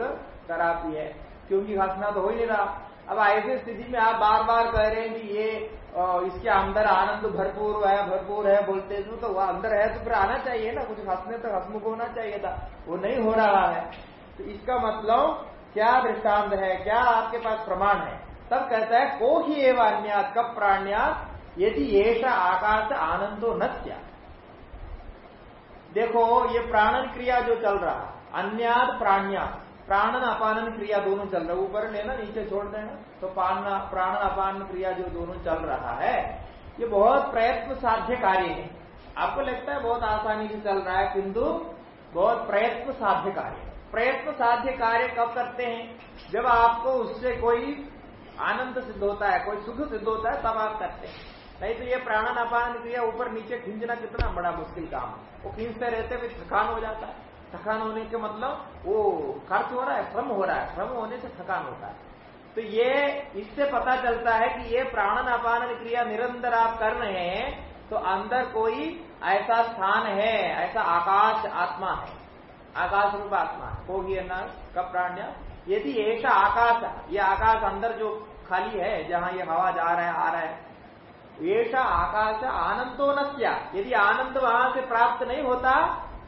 थेरापी है क्योंकि हंसना तो हो ही नहीं रहा। अब ऐसी स्थिति में आप बार बार कह रहे हैं कि ये इसके अंदर आनंद भरपूर है भरपूर है बोलते तो, तो वह अंदर है तो फिर आना चाहिए ना। कुछ हंसने तो हसमुख होना चाहिए था वो नहीं हो रहा है। तो इसका मतलब क्या दृष्टांत है क्या आपके पास प्रमाण है? तब कहता है को ही एवं अन्यात कब प्राण्यात यदि ऐसा आकाश आनंदो न क्या देखो, ये प्राणन क्रिया जो चल रहा अन्याद प्राण्यात, प्राणन अपानन क्रिया दोनों चल रहा है ऊपर लेना, नीचे छोड़ देना तो प्राणन अपान क्रिया जो दोनों चल रहा है, ये बहुत प्रयत्न साध्य कार्य है। आपको लगता है बहुत आसानी से चल रहा है, किंतु बहुत प्रयत्न साध्य कार्य प्रयत्न साध्य कार्य कब करते हैं? जब आपको उससे कोई आनंद सिद्ध होता है, कोई सुख सिद्ध होता है, तब आप करते हैं। नहीं तो ये प्राणन अपान क्रिया ऊपर नीचे खींचना कितना बड़ा मुश्किल काम है। वो खींचते रहते हुए थकान हो जाता है। थकान होने के मतलब वो खर्च हो रहा है, श्रम हो रहा है। श्रम होने से थकान होता है। तो ये इससे पता चलता है कि ये प्राणन अपान क्रिया निरंतर आप कर रहे हैं तो अंदर कोई ऐसा स्थान है, ऐसा आकाश आत्मा है। आकाश रूप आत्मा होगी गया कब प्राण्य, यदि ऐसा आकाश ये आकाश अंदर जो खाली है, जहाँ ये हवा जा रहा है, आ रहा है। ऐसा आकाश आनंदो न क्या यदि आनंद वहाँ से प्राप्त नहीं होता,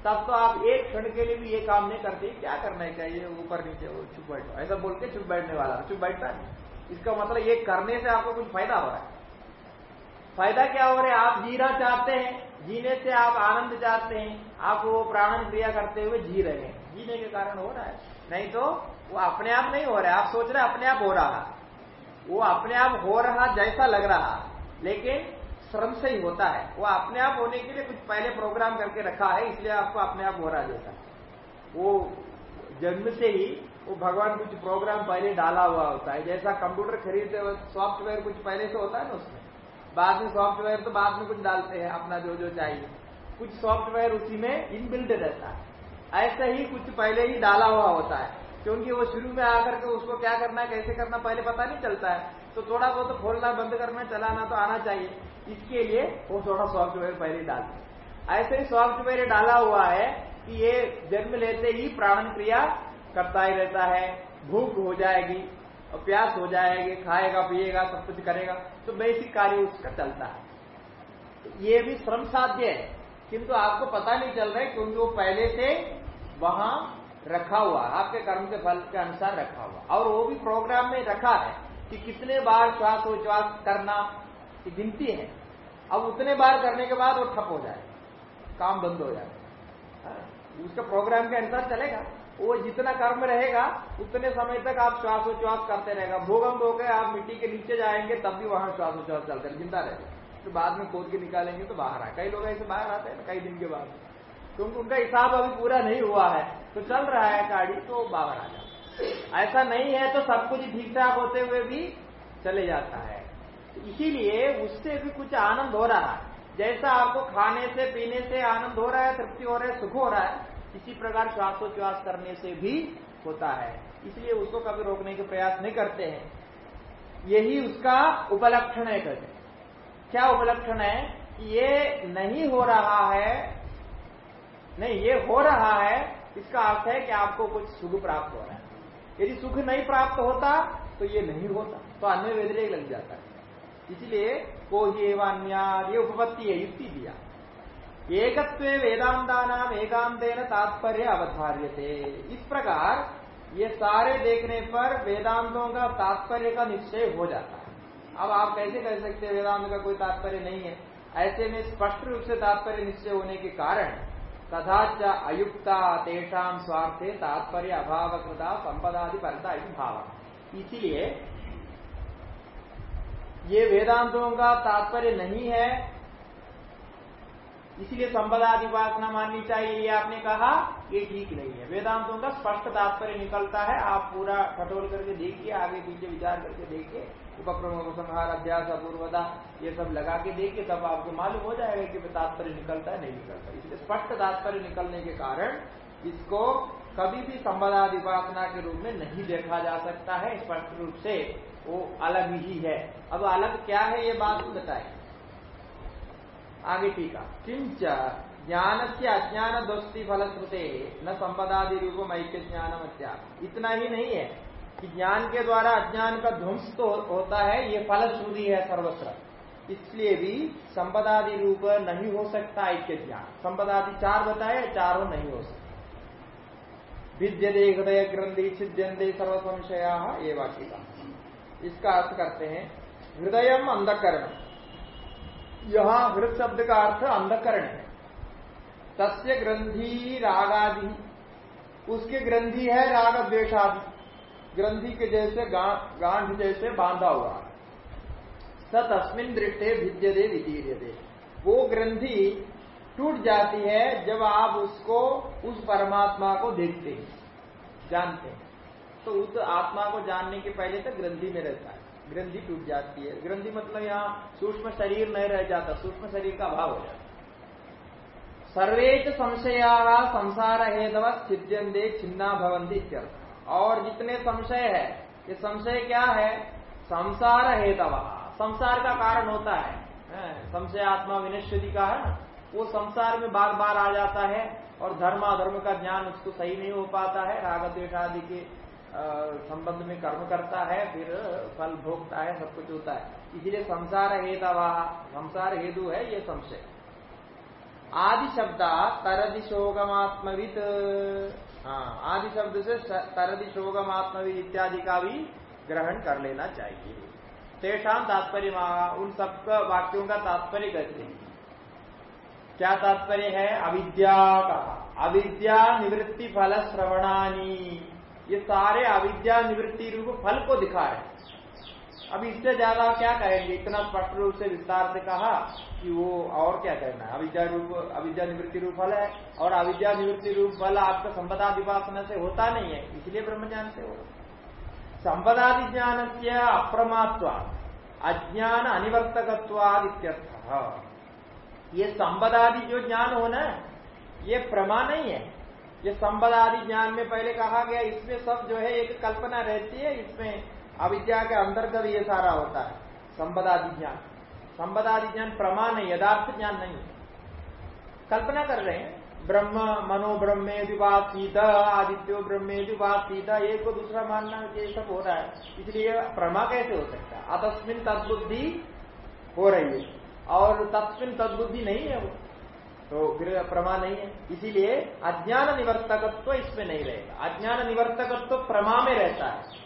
तब तो आप एक क्षण के लिए भी ये काम नहीं करते। क्या करना है चाहिए ऊपर नीचे चुप बैठो। ऐसा बोल के चुप बैठने वाला चुप बैठता नहीं इसका मतलब ये करने से आपको कुछ फ़ायदा हो रहा है। फ़ायदा क्या हो रहा है? आप जीना चाहते हैं। जीने से आप आनंद चाहते हैं। आप वो प्राणन क्रिया करते हुए जी रहे हैं। जीने के कारण हो रहा है। नहीं तो वो अपने आप नहीं हो रहा है। आप सोच रहे अपने आप हो रहा है। वो अपने आप हो रहा जैसा लग रहा, लेकिन श्रम से ही होता है। वो अपने आप होने के लिए कुछ पहले प्रोग्राम करके रखा है, इसलिए आपको अपने आप हो रहा जैसा। वो जन्म से ही वो भगवान कुछ प्रोग्राम पहले डाला हुआ होता है, जैसा कंप्यूटर खरीदते सॉफ्टवेयर कुछ पहले से होता है ना उसमें। बाद में सॉफ्टवेयर तो बाद में कुछ डालते हैं, अपना जो जो चाहिए। कुछ सॉफ्टवेयर उसी में इनबिल्ड रहता है। ऐसा ही कुछ पहले ही डाला हुआ होता है। क्योंकि वो शुरू में आकर के उसको क्या करना है, कैसे करना पहले पता नहीं चलता है। तो थोड़ा बहुत तो खोलना, बंद करना चलाना तो आना चाहिए। इसके लिए वो थोड़ा सॉफ्टवेयर पहले डालते ऐसे ही सॉफ्टवेयर डाला हुआ है कि ये जन्म लेते ही प्राण क्रिया करता ही रहता है। भूख हो जाएगी, और प्यास हो जाएगी, खाएगा, पिएगा, सब कुछ करेगा। तो बेसिक कार्य उसका चलता है। तो ये भी श्रम साध्य है। किंतु आपको पता नहीं चल रहा है, क्योंकि वो पहले से वहाँ रखा हुआ आपके कर्म के फल के अनुसार रखा हुआ और वो भी प्रोग्राम में रखा है कि कितने बार श्वास उच्छ्वास करना की गिनती है। अब उतने बार करने के बाद वो ठप हो जाए काम बंद हो जाए। हाँ, उसका प्रोग्राम के अनुसार चलेगा। वो जितना कर्म रहेगा उतने समय तक आप श्वासोच्छ्वास करते रहेगा। भूकंप हो गए आप मिट्टी के नीचे जाएँगे तब भी वहाँ श्वासोच्छ्वास चलते ज़िंदा रहेगा तो बाद में खोद के निकालेंगे तो बाहर आए। कई लोग ऐसे बाहर आते हैं कई दिन के बाद। क्योंकि उनका हिसाब अभी पूरा नहीं हुआ है। तो चल रहा है गाड़ी तो बाहर आ जाता है ऐसा नहीं है तो सब कुछ ठीक ठाक होते हुए भी चले जाता है। इसीलिए उससे भी कुछ आनंद हो रहा है। जैसा आपको खाने से, पीने से आनंद हो रहा है, तृप्ति हो रहा है, सुख हो रहा है, इसी प्रकार श्वासोच्छ्वास करने से भी होता है। इसलिए उसको कभी रोकने के प्रयास नहीं करते हैं। यही उसका उपलक्षण है कहते क्या उपलक्षण है? कि ये नहीं हो रहा है, नहीं, ये हो रहा है इसका अर्थ है कि आपको कुछ सुख प्राप्त हो रहा है। यदि सुख नहीं प्राप्त होता तो ये नहीं होता। तो अन्य वेदरे लग जाता है। इसलिए को ही एवं ये उपपत्ति है, युक्ति दिया। एकत्व वेदांता नाम एकांतेन तात्पर्य अवधार्य इस प्रकार ये सारे देखने पर वेदांतों का तात्पर्य का निश्चय हो जाता है। अब आप कैसे कह सकते हैं? वेदांत का कोई तात्पर्य नहीं है। ऐसे में स्पष्ट रूप से तात्पर्य निश्चय होने के कारण तथा च अयुक्ता तेषाम स्वार्थे तात्पर्य अभाव कृता संपदादि परता भाव। इसलिए ये वेदांतों का तात्पर्य नहीं है, इसलिए संपदादि उपासना माननी चाहिए, ये आपने कहा, ये ठीक नहीं है। वेदांतों का स्पष्ट तात्पर्य निकलता है, आप पूरा खटोल करके देखिए, आगे पीछे विचार करके देखिए। उपक्रम उपसंहार अभ्यास अपूर्वता, ये सब लगा के देखिए, तब आपको मालूम हो जाएगा कि तात्पर्य निकलता है, नहीं निकलता इसलिए स्पष्ट तात्पर्य निकलने के कारण इसको कभी भी संवादाधिपासना के रूप में नहीं देखा जा सकता है। स्पष्ट रूप से वो अलग ही है। अब अलग क्या है ये बात बताए। आगे टीका किंच ज्ञान से अज्ञान दोस्ती फलश्रुते न संपदादि रूप ऐक्य ज्ञान इतना ही नहीं है। कि ज्ञान के द्वारा अज्ञान का ध्वंस तो होता है, ये फलश्रुति है सर्वत्र। इसलिए भी संपदादि रूप नहीं हो सकता ऐक्य ज्ञान। संपदादि चार बताए, चारों नहीं हो सकते। विद्यते, हृदय, ग्रंथि छिद्यंते सर्व संशया ये वाक्य इसका अर्थ करते हैं हृदय अंधकरण। यहाँ हृदय शब्द का अर्थ अंधकरण है। तस्य ग्रंथि रागादि। उसके ग्रंथि है राग द्वेषादि ग्रंथि के जैसे गांठ जैसे बांधा हुआ स तस्मिन दृष्टे भिद्यदे वितीर्यदे वो ग्रंथि टूट जाती है जब आप उसको, उस परमात्मा को देखते हैं, जानते हैं। तो उस आत्मा को जानने के पहले तक ग्रंथि में रहता है। ग्रंथि टूट जाती है। ग्रंथि मतलब यहाँ सूक्ष्म शरीर नहीं रह जाता। सूक्ष्म शरीर का अभाव हो जाता सर्वेच संशया संसार हेतव छिद्यंदे छिन्ना भवंती इत्यर्थ। और जितने संशय है, ये संशय क्या है? संसार हेतवा। संसार का कारण होता है। संशय आत्मा विनश्वती का है ना? वो संसार में बार बार आ जाता है और धर्म अधर्म का ज्ञान उसको सही नहीं हो पाता है। राग द्वेषादि के संबंध में कर्म करता है, फिर फल भोगता है, सब कुछ होता है। इसलिए संसार हेतवा, संसार हेतु है ये संशय। आदि शब्द तरदि शोगमात्मवित हाँ आदि शब्द से तरदि शोगमात्मवि इत्यादि का भी ग्रहण कर लेना चाहिए। तेषाम तात्पर्य उन सब वाक्यों का तात्पर्य कहते हैं क्या तात्पर्य है? अविद्या का। अविद्या निवृत्ति फल श्रवणानी। ये सारे अविद्या निवृत्ति रूप फल को दिखा रहे अब इससे ज़्यादा क्या कहेंगे? इतना स्पष्ट रूप से विस्तार से कहा कि वो और क्या कहना है? अविद्या रूप, अविद्या निवृत्ति रूप फल है। और अविद्या निवृत्ति रूप फल आपका संपदा से होता नहीं है, इसलिए ब्रह्म ज्ञान से हो संपदादि ज्ञान से अप्रमात्व, अज्ञान अनिवर्तकत्वाद ये संपदादि जो ज्ञान हो ना ये प्रमा नहीं है। ये संपदादि ज्ञान में पहले कहा गया, इसमें सब जो है एक कल्पना रहती है, इसमें अविद्या के अंतर्गत ये सारा होता है। संपदादि ज्ञान। संपदादि ज्ञान प्रमाण है यदार्थ ज्ञान नहीं कल्पना कर रहे हैं, ब्रह्म मनो ब्रह्मे विवासीत आदित्यो ब्रह्मे विवासीत एक को दूसरा मानना ये सब हो रहा है। इसलिए प्रमा कैसे हो सकता है? अतस्मिन तदबुद्धि हो रही है। और तस्मिन तदबुद्धि नहीं है वो। तो प्रमा नहीं है। इसीलिए अज्ञान निवर्तकत्व इसमें नहीं रहेगा। अज्ञान निवर्तकत्व प्रमा में रहता है।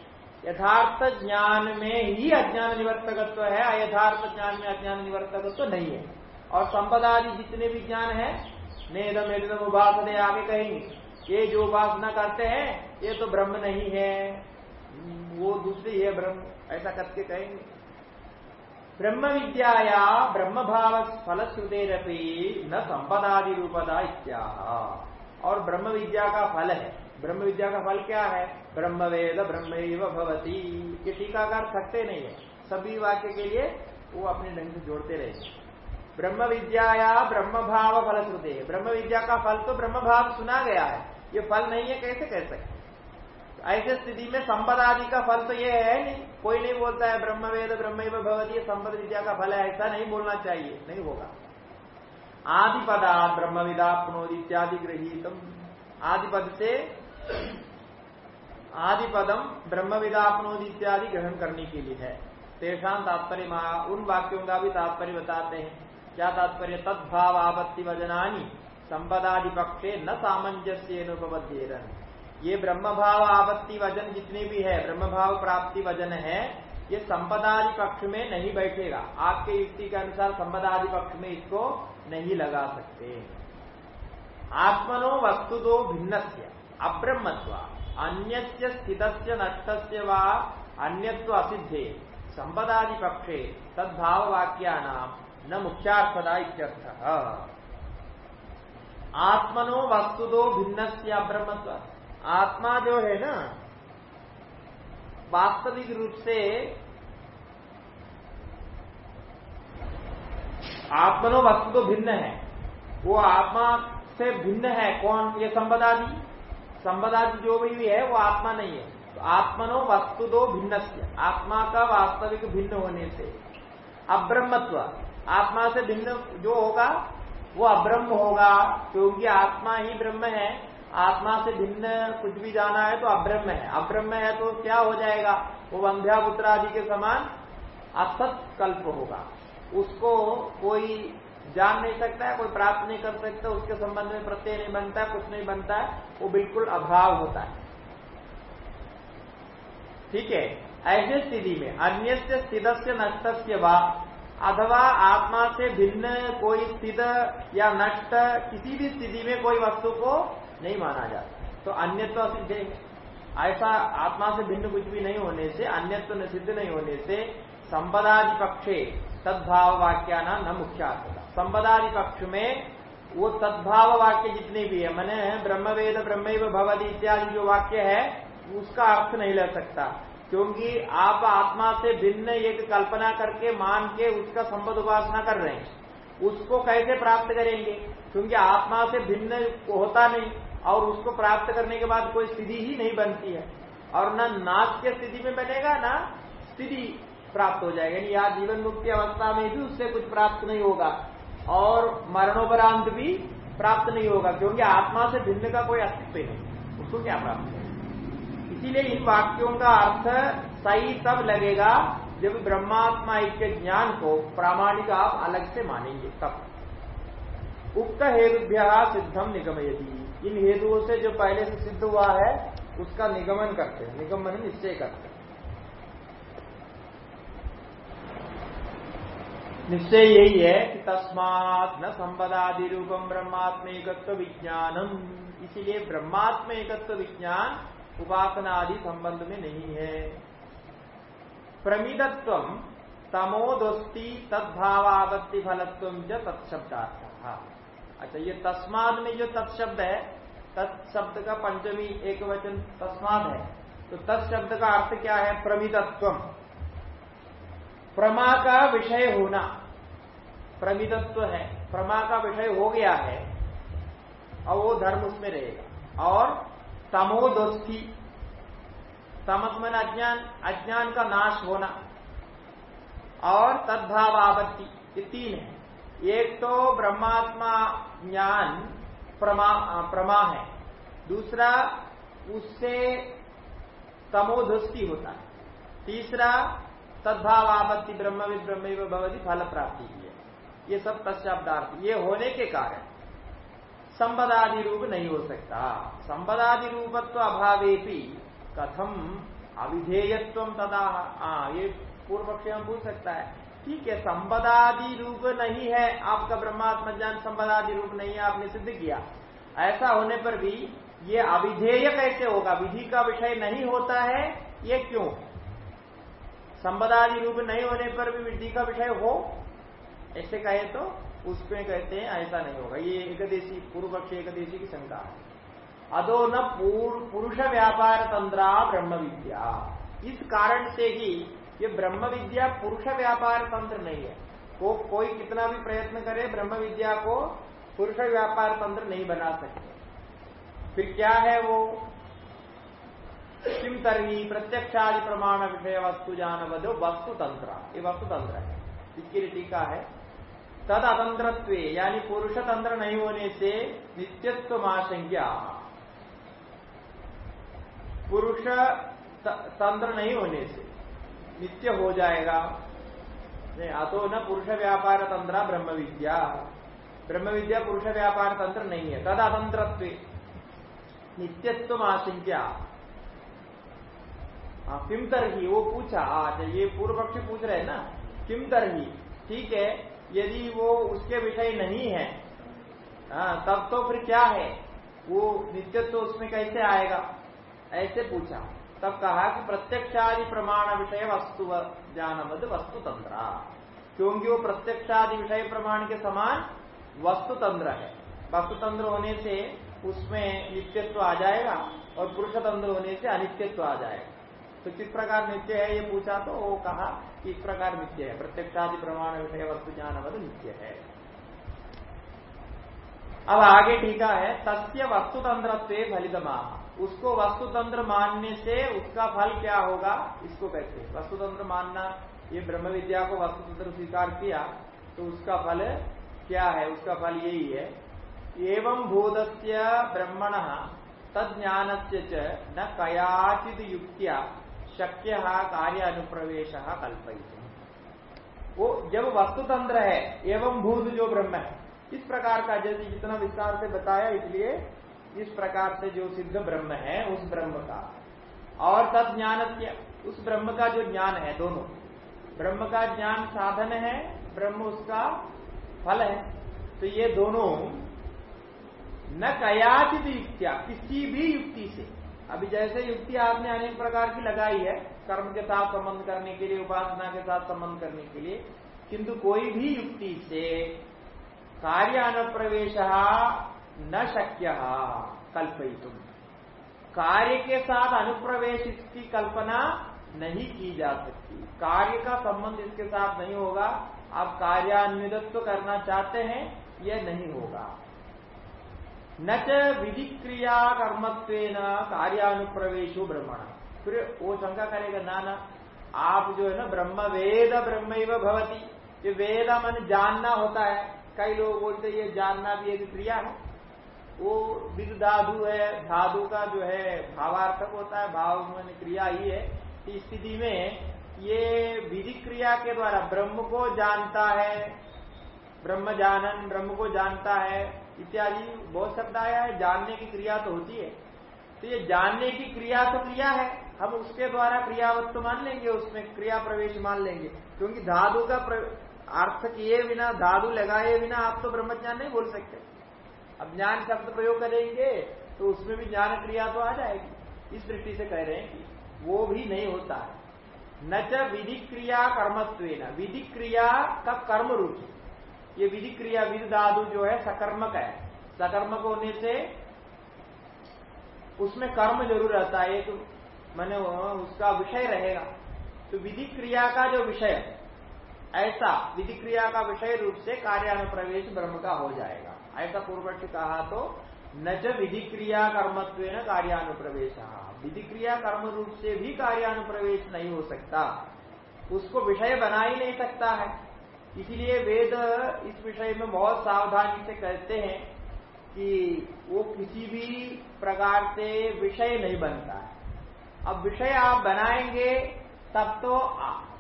यथार्थ ज्ञान में ही अज्ञान निवर्तकत्व है, अयथार्थ ज्ञान में अज्ञान निवर्तकत्व नहीं है। और संपदा आदि जितने भी ज्ञान है, नेदम एदम उपासने आगे कहेंगे, ये जो उपासना करते हैं, ये तो ब्रह्म नहीं है। वो दूसरी है ब्रह्म, ऐसा करके कहेंगे। ब्रह्म विद्या या ब्रह्म भाव फल श्रुतेरपी न संपदादि रूपदा इत्या और ब्रह्म विद्या का फल है। ब्रह्म विद्या का फल क्या है? ब्रह्म वेद ब्रह्म भवती। ये टीकाकार थकते नहीं है। सभी वाक्य के लिए वो अपने ढंग से जोड़ते रहे। ब्रह्म विद्या या ब्रह्म भाव फल श्रुते ब्रह्म विद्या का फल तो ब्रह्म भाव सुना गया है। ये फल नहीं है, कैसे कह सकते? ऐसे स्थिति में संपद आदि का फल तो ये है नहीं। कोई नहीं बोलता है ब्रह्म वेद ब्रह्म भवती संपद विद्या का फल है, ऐसा नहीं बोलना चाहिए। नहीं होगा। आदि पदा ब्रह्म विदा पुनोद इत्यादि गृहित आदि पद से आदि पदम ब्रह्म विदापनोद इत्यादि ग्रहण करने के लिए है। तेषाम तात्पर्य उन वाक्यों का भी तात्पर्य बताते हैं। क्या तात्पर्य? तद्भाव आपत्ति वजनानी संपदादि पक्षे न सामंजस्य ये ब्रह्म भाव आपत्ति वज़न जितने भी है ब्रह्म भाव प्राप्ति वज़न है, ये संपदादि पक्ष में नहीं बैठेगा। आपके युक्ति के अनुसार संपदादि पक्ष में इसको नहीं लगा सकते। आत्मनो वस्तु दो भिन्न अब्रह्मत्व अन्य स्थित नष्ट व अन्यत्व असिद्धे संपदादि पक्षे तद्भाव वाक्या न मुख्यार्थदा इत्यर्थ। आत्मनो वस्तुदो भिन्न अब्रह्मत्व। आत्मा जो है ना, वास्तविक रूप से आत्मनो वस्तु तो भिन्न है। वो आत्मा से भिन्न है कौन? ये संपदादि। संपदादि जो भी है, वो आत्मा नहीं है। तो आत्मनो वस्तु दो भिन्न आत्मा का वास्तविक भिन्न होने से। अब्रह्मत्व। आत्मा से भिन्न जो होगा, वो अब्रह्म होगा। क्योंकि आत्मा ही ब्रह्म है, आत्मा से भिन्न कुछ भी जाना है तो अब्रह्म है। अब्रह्म है तो क्या हो जाएगा? वो वंध्या पुत्र आदि के समान असत कल्प होगा। उसको कोई जान नहीं सकता है, कोई प्राप्त नहीं कर सकता, उसके संबंध में प्रत्यय नहीं बनता, कुछ नहीं बनता, वो बिल्कुल अभाव होता है। ठीक है? ऐसे स्थिति में अन्य से स्थित से नष्ट अथवा आत्मा से भिन्न कोई स्थित या नष्ट किसी भी स्थिति में कोई वस्तु को नहीं माना जाता। तो अन्यत्व असिद्ध ऐसा आत्मा से भिन्न कुछ भी नहीं होने से, अन्यत्व सिद्ध नहीं होने से संपदादि पक्षे तद्भाव वाक्या न मुख्य संपदादि पक्ष में वो तद्भाव वाक्य जितने भी है, मैंने ब्रह्म वेद ब्रह्म भवद इत्यादि जो वाक्य है, उसका अर्थ नहीं ले सकता। क्योंकि आप आत्मा से भिन्न एक कल्पना करके, मान के उसका संबद्ध उपासना कर रहे हैं। उसको कैसे प्राप्त करेंगे? क्योंकि आत्मा से भिन्न होता नहीं, और उसको प्राप्त करने के बाद कोई स्थिति ही नहीं बनती है। और न नाश के स्थिति में बनेगा, ना स्थिति प्राप्त हो जाएगा। यानी यहाँ जीवन मुक्ति अवस्था में भी उससे कुछ प्राप्त नहीं होगा। और मरणोपरांत भी प्राप्त नहीं होगा, क्योंकि आत्मा से भिन्न का कोई अस्तित्व नहीं। उसको क्या प्राप्त है इसीलिए इन वाक्यों का अर्थ सही तब लगेगा जब ब्रह्मात्मा के ज्ञान को प्रामाणिक आप अलग से मानेंगे, तब। उक्त हेतुभ्य सिद्धम निगमयती। इन हेतुओं से जो पहले से सिद्ध हुआ है, उसका निगमन करते हैं, निगमन निश्चय करते हैं। निश्चय यही है कि तस्मात न संपदादि रूपम ब्रह्मात्म विज्ञानम। इसीलिए ब्रह्मात्म विज्ञान उपासना आदि संबंध में नहीं है। प्रमिदत्व तमोदोस्ती तद्भावागत्ति फलत्व तत्शब्दार्थ। अच्छा ये तस्माद में जो तत्शब्द है, तत्शब्द का पंचमी एक वचन तस्माद है तो तत्शब्द का अर्थ क्या है? प्रमितत्व प्रमा का विषय होना, प्रमितत्व है, प्रमा का विषय हो गया है और वो धर्म उसमें रहेगा। और तमोदोस्ती तमस मन अज्ञान अज्ञान का नाश होना, और तद्भाव आपत्ति ये तीन है। एक तो ब्रह्मात्मा ज्ञान, प्रमा प्रमा है। दूसरा, उससे तमोधुष्टि होता है। तीसरा तद्भाव आपत्ति ब्रह्म भी ब्रह्म भवती फल प्राप्ति है ये सब तस्ब्दार्थ ये होने के कारण संपदादि रूप नहीं हो सकता। संपदादि रूपत्व अभावे भी कथम अविधेयत्व तदा हाँ ये पूर्व पक्ष हम पूछ सकता है। ठीक है संपदादि रूप नहीं है, आपका ब्रह्मात्म ज्ञान संपदादि रूप नहीं है, आपने सिद्ध किया। ऐसा होने पर भी ये अविधेय कैसे होगा? विधि का विषय नहीं होता है, ये क्यों? संपदादि रूप नहीं होने पर भी विधि का विषय हो, ऐसे कहे तो उसमें कहते हैं ऐसा नहीं होगा। ये एकदेशी, पूर्व पक्ष एकदेशी की शंका है। अदो न पुरुष व्यापार तंत्रा ब्रह्म विद्या। इस कारण से ही ये ब्रह्म विद्या पुरुष व्यापार तंत्र नहीं है। को कोई कितना भी प्रयत्न करे, ब्रह्म विद्या को पुरुष व्यापार तंत्र नहीं बना सकते। फिर क्या है वो? किम तरही प्रत्यक्षादि प्रमाण विषय वस्तु जान बदो वस्तु तंत्र। ये वस्तु तंत्र है। इसकी टीका है। तद अतंत्र यानी पुरुष तंत्र नहीं होने से नित्यत्व आशंका पुरुष तंत्र नहीं होने से नित्य हो जाएगा। अतो न पुरुष व्यापार तंत्र ब्रह्म विद्या। ब्रह्म विद्या पुरुष व्यापार तंत्र नहीं है। तद अतंत्र नित्यत्व आशंका किम तरही वो पूछा आज ये पूर्व पक्षी पूछ रहे ना? किम तरही ठीक है यदि वो उसके विषय नहीं है आ, तब तो फिर क्या है? वो नित्यत्व उसमें कैसे आएगा? ऐसे पूछा। तब कहा कि प्रत्यक्षादि प्रमाण विषय वस्तु जानमद वस्तु तंत्र। क्योंकि वो प्रत्यक्षादि विषय प्रमाण के समान वस्तु तंत्र है। वस्तु तंत्र होने से उसमें नित्यत्व आ जाएगा और पुरुष तंत्र होने से अनित्यत्व आ जाएगा। तो किस प्रकार नित्य है, ये पूछा तो वो कहा कि इस प्रकार नित्य है। प्रत्यक्षादि प्रमाण विषय वस्तु ज्ञान ज्ञानवद नित्य है। अब आगे टीका है सत्य वस्तु तंत्र फलितमा उसको वस्तुतंत्र मानने से उसका फल क्या होगा? इसको कहते हैं। वस्तुतंत्र मानना, ये ब्रह्म विद्या को वस्तुतंत्र स्वीकार किया तो उसका फल क्या है? उसका फल यही है। एवं भूतस्य ब्रह्मण तज्ञान से न कयाचित युक्तिया। शक्य कार्य अनुप्रवेश कल्पित वो जब वस्तुतंत्र है, एवं भूत जो ब्रह्म है, इस प्रकार का जैसे जितना विस्तार से बताया, इसलिए इस प्रकार से जो सिद्ध ब्रह्म है, उस ब्रह्म का। और तद ज्ञान उस ब्रह्म का जो ज्ञान है, दोनों। ब्रह्म का ज्ञान साधन है, ब्रह्म उसका फल है। तो ये दोनों न कयाचित युक्तिया किसी भी युक्ति से। अभी जैसे युक्ति आपने अनेक प्रकार की लगाई है, कर्म के साथ संबंध करने के लिए, उपासना के साथ संबंध करने के लिए, किंतु कोई भी युक्ति से कार्य अनुप्रवेश न शक्य कल्पयितुम कार्य के साथ अनुप्रवेश की कल्पना नहीं की जा सकती। कार्य का संबंध इसके साथ नहीं होगा। आप कार्यान्वित्व करना चाहते हैं, यह नहीं होगा। न च विधि क्रिया कर्मत्व कार्यानुप्रवेशो ब्रह्मण। फिर वो शंका करेगा, ना ना, आप जो है ना, ब्रह्म वेद ब्रह्म भवती। ये वेद मन जानना होता है। कई लोग बोलते ये जानना भी एक क्रिया है। वो विद धाधु है धाधु का जो है भावार्थक होता है, भाव मन क्रिया ही है। इस स्थिति में ये विधि क्रिया के द्वारा ब्रह्म को जानता है, ब्रह्म जानन, ब्रह्म को जानता है। इत्यादि बहुत शब्द आया है, जानने की क्रिया तो होती है। तो ये जानने की क्रिया तो क्रिया है, हम उसके द्वारा क्रियावत्व मान लेंगे, उसमें क्रिया प्रवेश मान लेंगे। क्योंकि धाधु का अर्थ किए बिना धाधु लगाए बिना आप तो ब्रह्मज्ञान नहीं बोल सकते। अब ज्ञान शब्द प्रयोग करेंगे तो उसमें भी ज्ञान क्रिया तो आ जाएगी। इस दृष्टि से कह रहे हैं कि वो भी नहीं होता है। न च विधि क्रिया कर्मत्व विधि क्रिया का कर्म रूप ये विधि क्रिया, विधि धातु जो है, सकर्मक है। सकर्मक होने से उसमें कर्म ज़रूर रहता है एक मैंने उसका विषय रहेगा। तो विधि क्रिया का जो विषय, ऐसा विधि क्रिया का विषय रूप से कार्यानुप्रवेश ब्रह्म का हो जाएगा। ऐसा पूर्वक्ष कहा तो न विधि क्रिया कर्मत्व कार्यानुप्रवेश। विधि क्रिया कर्म रूप से भी कार्यानुप्रवेश नहीं हो सकता। उसको विषय बना ही नहीं सकता है। इसलिए वेद इस विषय में बहुत सावधानी से कहते हैं कि वो किसी भी प्रकार से विषय नहीं बनता है। अब विषय आप बनाएँगे, तब तो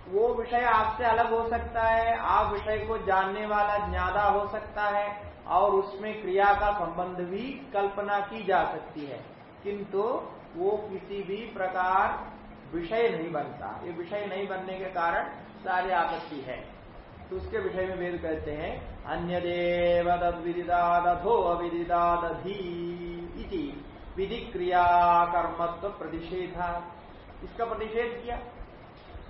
वो विषय आपसे अलग हो सकता है, आप विषय को जानने वाला ज़्यादा हो सकता है, और उसमें क्रिया का संबंध भी कल्पना की जा सकती है। किंतु वो किसी भी प्रकार विषय नहीं बनता। ये विषय नहीं बनने के कारण सारी आपत्ति है। तो उसके विषय में वेद कहते हैं अन्य देव तद्विदिदाधो अविदिदाधी विधि क्रिया कर्मत्व प्रतिषेधा। इसका प्रतिषेध किया?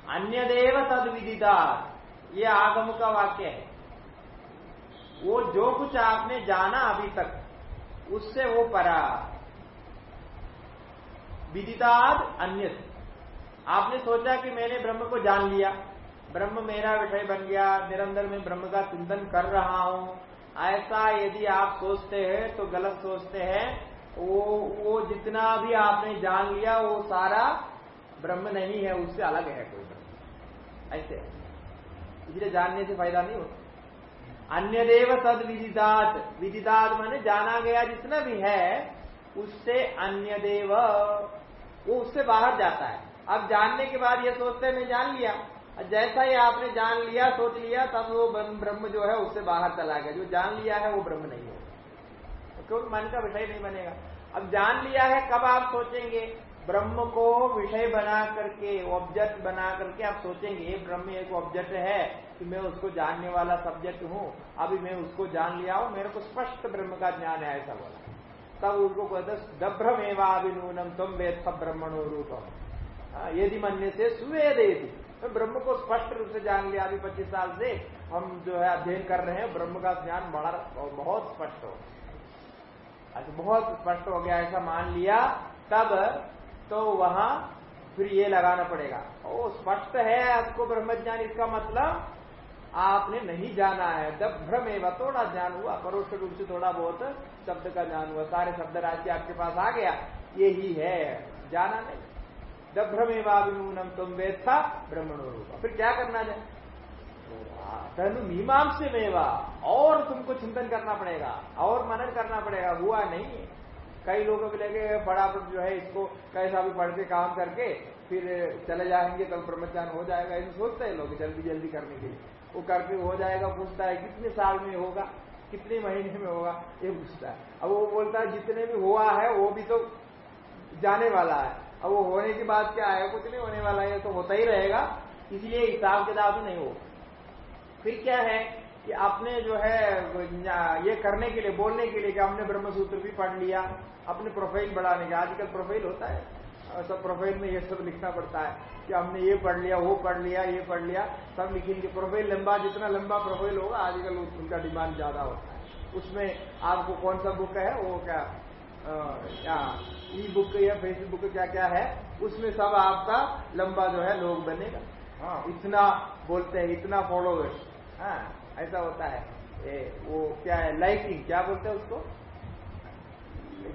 अन्य देव तद विदिदा ये आगम का वाक्य है। वो जो कुछ आपने जाना अभी तक, उससे वो परा। विदिदाद अन्य आपने सोचा कि मैंने ब्रह्म को जान लिया। ब्रह्म मेरा विषय बन गया, निरंतर में ब्रह्म का चिंतन कर रहा हूँ। ऐसा यदि आप सोचते हैं तो गलत सोचते हैं। वो वो जितना भी आपने जान लिया, वो सारा ब्रह्म नहीं है, उससे अलग है कोई ब्रह्म। ऐसे इसलिए जानने से फ़ायदा नहीं होता। अन्य देव तद विदिदात विदिदात मैंने जाना गया जितना भी है, उससे अन्य देव वो उससे बाहर जाता है। अब जानने के बाद ये सोचते हैं, मैं जान लिया। जैसा ही आपने जान लिया सोच लिया तब वो ब्रह्म जो है उससे बाहर चला गया। जो जान लिया है वो ब्रह्म नहीं होगा क्योंकि मन का विषय नहीं बनेगा। अब जान लिया है कब आप सोचेंगे? ब्रह्म को विषय बना करके ऑब्जेक्ट बना करके आप सोचेंगे ये ब्रह्म एक ऑब्जेक्ट है कि मैं उसको जानने वाला सब्जेक्ट हूँ। अभी मैं उसको जान लिया हूँ मेरे को स्पष्ट ब्रह्म का ज्ञान है ऐसा बोला। तब उसको कहते दभ्रम एवाभिनूनम तुम वेद ब्रह्मणो रूपम। हाँ, यदि मनने से सुवेद तो ब्रह्म को स्पष्ट रूप से जान लिया, अभी पच्चीस साल से हम जो है अध्ययन कर रहे हैं, ब्रह्म का ज्ञान बड़ा बहुत स्पष्ट हो अच्छा बहुत स्पष्ट हो गया, ऐसा मान लिया, तब तो वहाँ फिर ये लगाना पड़ेगा। ओ, स्पष्ट है आपको ब्रह्म ज्ञान इसका मतलब आपने नहीं जाना है। जब भ्रम एवं थोड़ा ज्ञान हुआ, परोक्ष रूप से थोड़ा बहुत शब्द का ज्ञान हुआ, सारे शब्द राज्य आपके पास आ गया ये ही है। जाना नहीं। भ्रम तुम वेद था ब्रह्मण रूप फिर क्या करना है? धनु मीमांस मेवा और तुमको चिंतन करना पड़ेगा, और मनन करना पड़ेगा। हुआ नहीं। कई लोगों को लेके फटाफट जो है इसको कैसा भी पढ़ के काम करके, फिर चले जाएँगे तो ब्रह्मचान हो जाएगा। ऐसे सोचते हैं लोग जल्दी जल्दी करने के लिए। वो करके हो जाएगा, पूछता है, कितने साल में होगा, कितने महीने में होगा, ये पूछता है। अब वो बोलता है, जितने भी हुआ है, वो भी तो जाने वाला है। अब वो होने की बात क्या है? कुछ नहीं होने वाला है तो होता ही रहेगा। इसलिए हिसाब किताब नहीं हो फिर क्या है कि आपने जो है, ये करने के लिए, बोलने के लिए कि हमने ब्रह्मसूत्र भी पढ़ लिया, अपने प्रोफ़ाइल बढ़ाने के आजकल प्रोफ़ाइल होता है। सब प्रोफ़ाइल में ये सब लिखना पड़ता है कि हमने ये पढ़ लिया, वो पढ़ लिया, ये पढ़ लिया। सब लिखेंगे प्रोफ़ाइल लंबा, जितना लंबा प्रोफ़ाइल होगा, आजकल उनका डिमांड ज़्यादा होता है। उसमें आपको कौन सा बुक है, वो क्या ई बुक या फेसबुक क्या क्या है उसमें सब आपका लंबा जो है लोग बनेगा। हाँ। इतना बोलते हैं इतना फॉलोवर्स हाँ ऐसा होता है। ए, वो क्या है लाइकिंग क्या बोलते हैं उसको?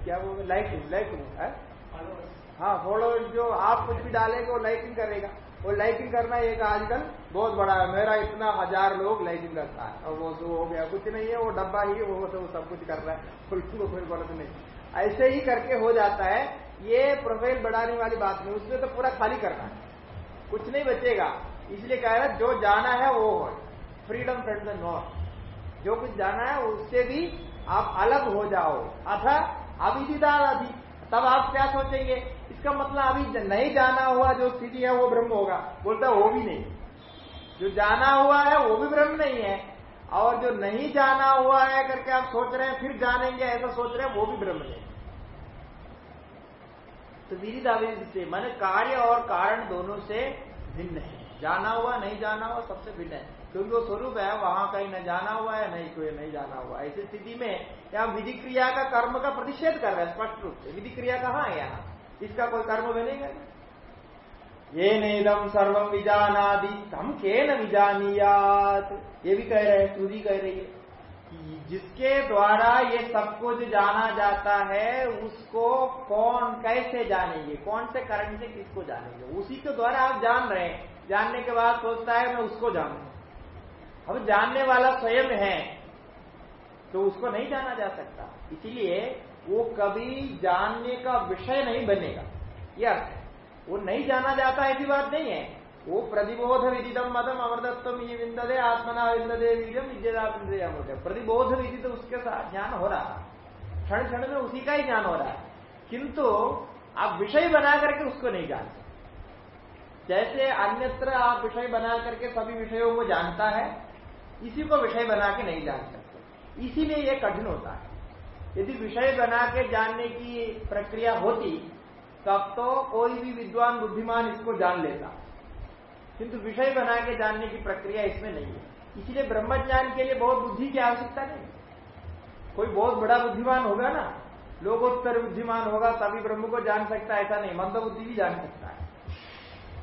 क्या बोलते लाइकिंग लाइकिंग है? हाँ फॉलोअर्स जो आप कुछ भी डालेंगे वो लाइकिंग करेगा। वो लाइकिंग करना एक आजकल बहुत बड़ा है। मेरा इतना हज़ार लोग लाइकिंग करता है। और वो तो हो गया कुछ नहीं है वो डब्बा ही वो तो सब कुछ कर रहा है। फुल्कू कोई गलत नहीं। ऐसे ही करके हो जाता है। ये प्रोफ़ाइल बढ़ाने वाली बात नहीं उसमें तो पूरा खाली करना है। कुछ नहीं बचेगा। इसलिए कह रहा है, जो जाना है वो हो। फ्रीडम फ्रेंड द नॉर्थ जो कुछ जाना है, उससे भी आप अलग हो जाओ। अथा अविदिदार अभी। तब आप क्या सोचेंगे? इसका मतलब अभी नहीं जाना हुआ जो स्थिति है, वो ब्रह्म होगा। बोलता है, वो भी नहीं। जो जाना हुआ है, वो भी ब्रह्म नहीं है। और जो नहीं जाना हुआ है करके आप सोच रहे हैं, फिर जानेंगे, ऐसा सोच रहे हैं, वो भी ब्रह्म नहीं तो अविदित से मन कार्य और कारण दोनों से भिन्न है। जाना हुआ, नहीं जाना हुआ, सबसे भिन्न है। क्योंकि वो स्वरूप है, वहाँ कहीं न जाना हुआ है, नहीं कोई नहीं जाना हुआ। ऐसी स्थिति में यहाँ विधि क्रिया का कर्म का प्रतिषेध कर रहे हैं, स्पष्ट रूप से। विधि क्रिया कहाँ है यहाँ? इसका कोई कर्म बनेगा ये नेदम सर्वम विजानादि। हम के न ये भी कह रहे हैं श्रुति कह रही है। जिसके द्वारा ये सब कुछ जाना जाता है, उसको कौन, कैसे जानेंगे? कौन से कारण से किसको जानेंगे? उसी के द्वारा आप जान रहे हैं। जानने के बाद सोचता है, मैं उसको जानू। अब जानने वाला स्वयं है तो उसको नहीं जाना जा सकता। इसीलिए वो कभी जानने का विषय नहीं बनेगा। यह वो नहीं जाना जाता ऐसी बात नहीं है। वो प्रतिबोध विदितम मदम अमृतत्व ये विंदे आत्मना विंदे वीरम विद्यता अमृत प्रतिबोध विदित उसके साथ ज्ञान हो रहा क्षण क्षण में उसी का ही ज्ञान हो रहा है किंतु आप विषय बना करके उसको नहीं जानते जैसे अन्यत्र आप विषय बना करके सभी विषयों को जानता है इसी को विषय बना के नहीं जान सकते इसीलिए यह कठिन होता है यदि विषय बना के जानने की प्रक्रिया होती तब तो कोई भी विद्वान बुद्धिमान इसको जान लेता किंतु विषय बना के जानने की प्रक्रिया इसमें नहीं है। इसलिए ब्रह्मज्ञान के लिए बहुत बुद्धि की आवश्यकता नहीं। कोई बहुत बड़ा बुद्धिमान होगा ना लोगोत्तर बुद्धिमान होगा, तभी ब्रह्म को जान सकता है, ऐसा नहीं मंद बुद्धि भी जान सकता है।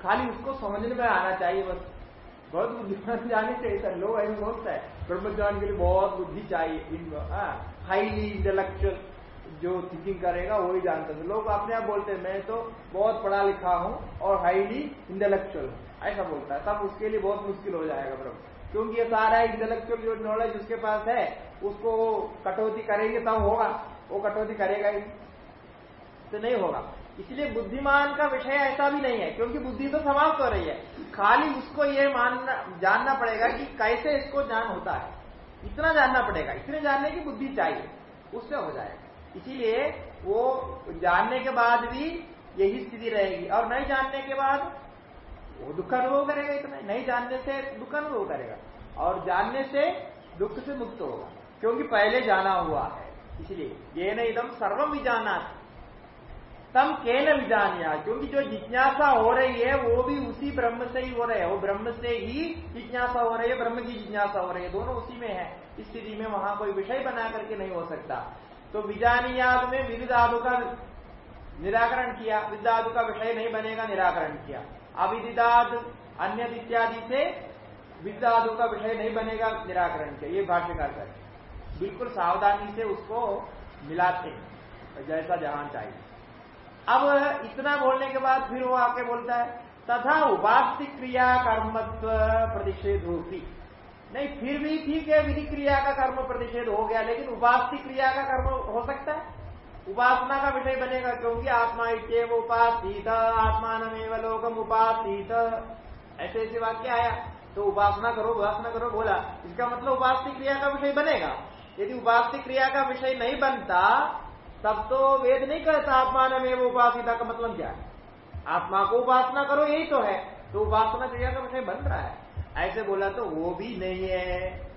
खाली उसको समझने में आना चाहिए बस। बहुत बुद्धिमान जाने से ऐसा लोग ऐसा सोचता है। ब्रह्मज्ञान के लिए बहुत बुद्धि चाहिए। हाईली इंटेलेक्चुअल जो थिंकिंग करेगा वही जानता है। लोग अपने आप बोलते हैं, मैं तो बहुत पढ़ा लिखा हूँ और हाईली इंटेलेक्चुअल हूँ। ऐसा बोलता है। तब उसके लिए बहुत मुश्किल हो जाएगा ब्रह्म। क्योंकि ये सारा इंटेलेक्चुअल जो नॉलेज उसके पास है, उसको कटौती करेंगे, तब होगा। वो कटौती करेगा ही। तो नहीं होगा। इसलिए बुद्धिमान का विषय ऐसा भी नहीं है, क्योंकि बुद्धि तो समाप्त हो रही है। खाली उसको ये मानना, जानना पड़ेगा कि कैसे इसको ज्ञान होता है। इतना जानना पड़ेगा। इतने जानने की बुद्धि चाहिए, उससे हो जाएगा। इसीलिए वो जानने के बाद भी यही स्थिति रहेगी। और नहीं जानने के बाद वो दुख अनुभव करेगा इतना नहीं। जानने से दुख अनुभव करेगा। और जानने से दुख से मुक्त होगा। क्योंकि पहले जाना हुआ है। इसलिए ये न एकदम सर्वम विजाना तम के न विजानिया। क्योंकि जो जिज्ञासा हो रही है, वो भी उसी ब्रह्म से ही हो रहे है। वो ब्रह्म से ही जिज्ञासा हो रही है, ब्रह्म की जिज्ञासा हो रही है। दोनों उसी में है। इस स्थिति में वहाँ कोई विषय बना करके नहीं हो सकता। तो विजानियाद में विविधादु का निराकरण किया। विद्यादु का विषय नहीं बनेगा, निराकरण किया। अविदिदाद अन्य इत्यादि से विद्यादु का विषय नहीं बनेगा, निराकरण किया। ये भाष्यकार कर बिल्कुल सावधानी से उसको मिलाते हैं। जैसा जहाँ चाहिए। अब इतना बोलने के बाद फिर वो आके बोलता है, तथा उपास्य क्रिया कर्मत्व प्रतिषेध होती नहीं, फिर भी ठीक है, विधि क्रिया का कर्म प्रतिषेध हो गया, लेकिन उपास्य क्रिया का कर्म हो सकता है? उपासना का विषय बनेगा क्योंकि आत्मा इतव उपासित आत्मान लोकम उपासित। ऐसे ऐसे वाक्य आया। तो उपासना करो उपासना करो, बोला। इसका मतलब उपास्य क्रिया का विषय बनेगा। यदि उपास्य क्रिया का विषय नहीं बनता, तब तो वेद नहीं कहता आत्मान उपासिता का मतलब क्या है। आत्मा को उपासना करो, यही तो है। तो उपासना क्रिया का विषय बन रहा है। ऐसे बोला तो वो भी नहीं है।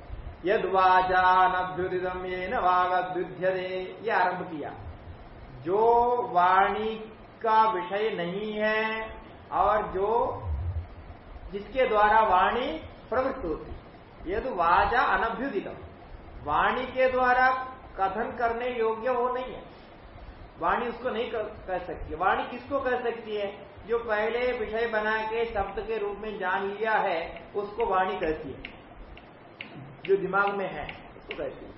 यद वाचान अभ्युदितम ये नाग अभ्युद्य ये आरंभ किया। जो वाणी का विषय नहीं है और जो जिसके द्वारा वाणी प्रवृत्त होती ये तो वाजा अनभ्युदित। वाणी के द्वारा कथन करने योग्य वो नहीं है। वाणी उसको नहीं कह सकती वाणी किसको कह सकती है? जो पहले विषय बना के शब्द के रूप में जान लिया है, उसको वाणी कहती है। जो दिमाग में है, उसको कहती है।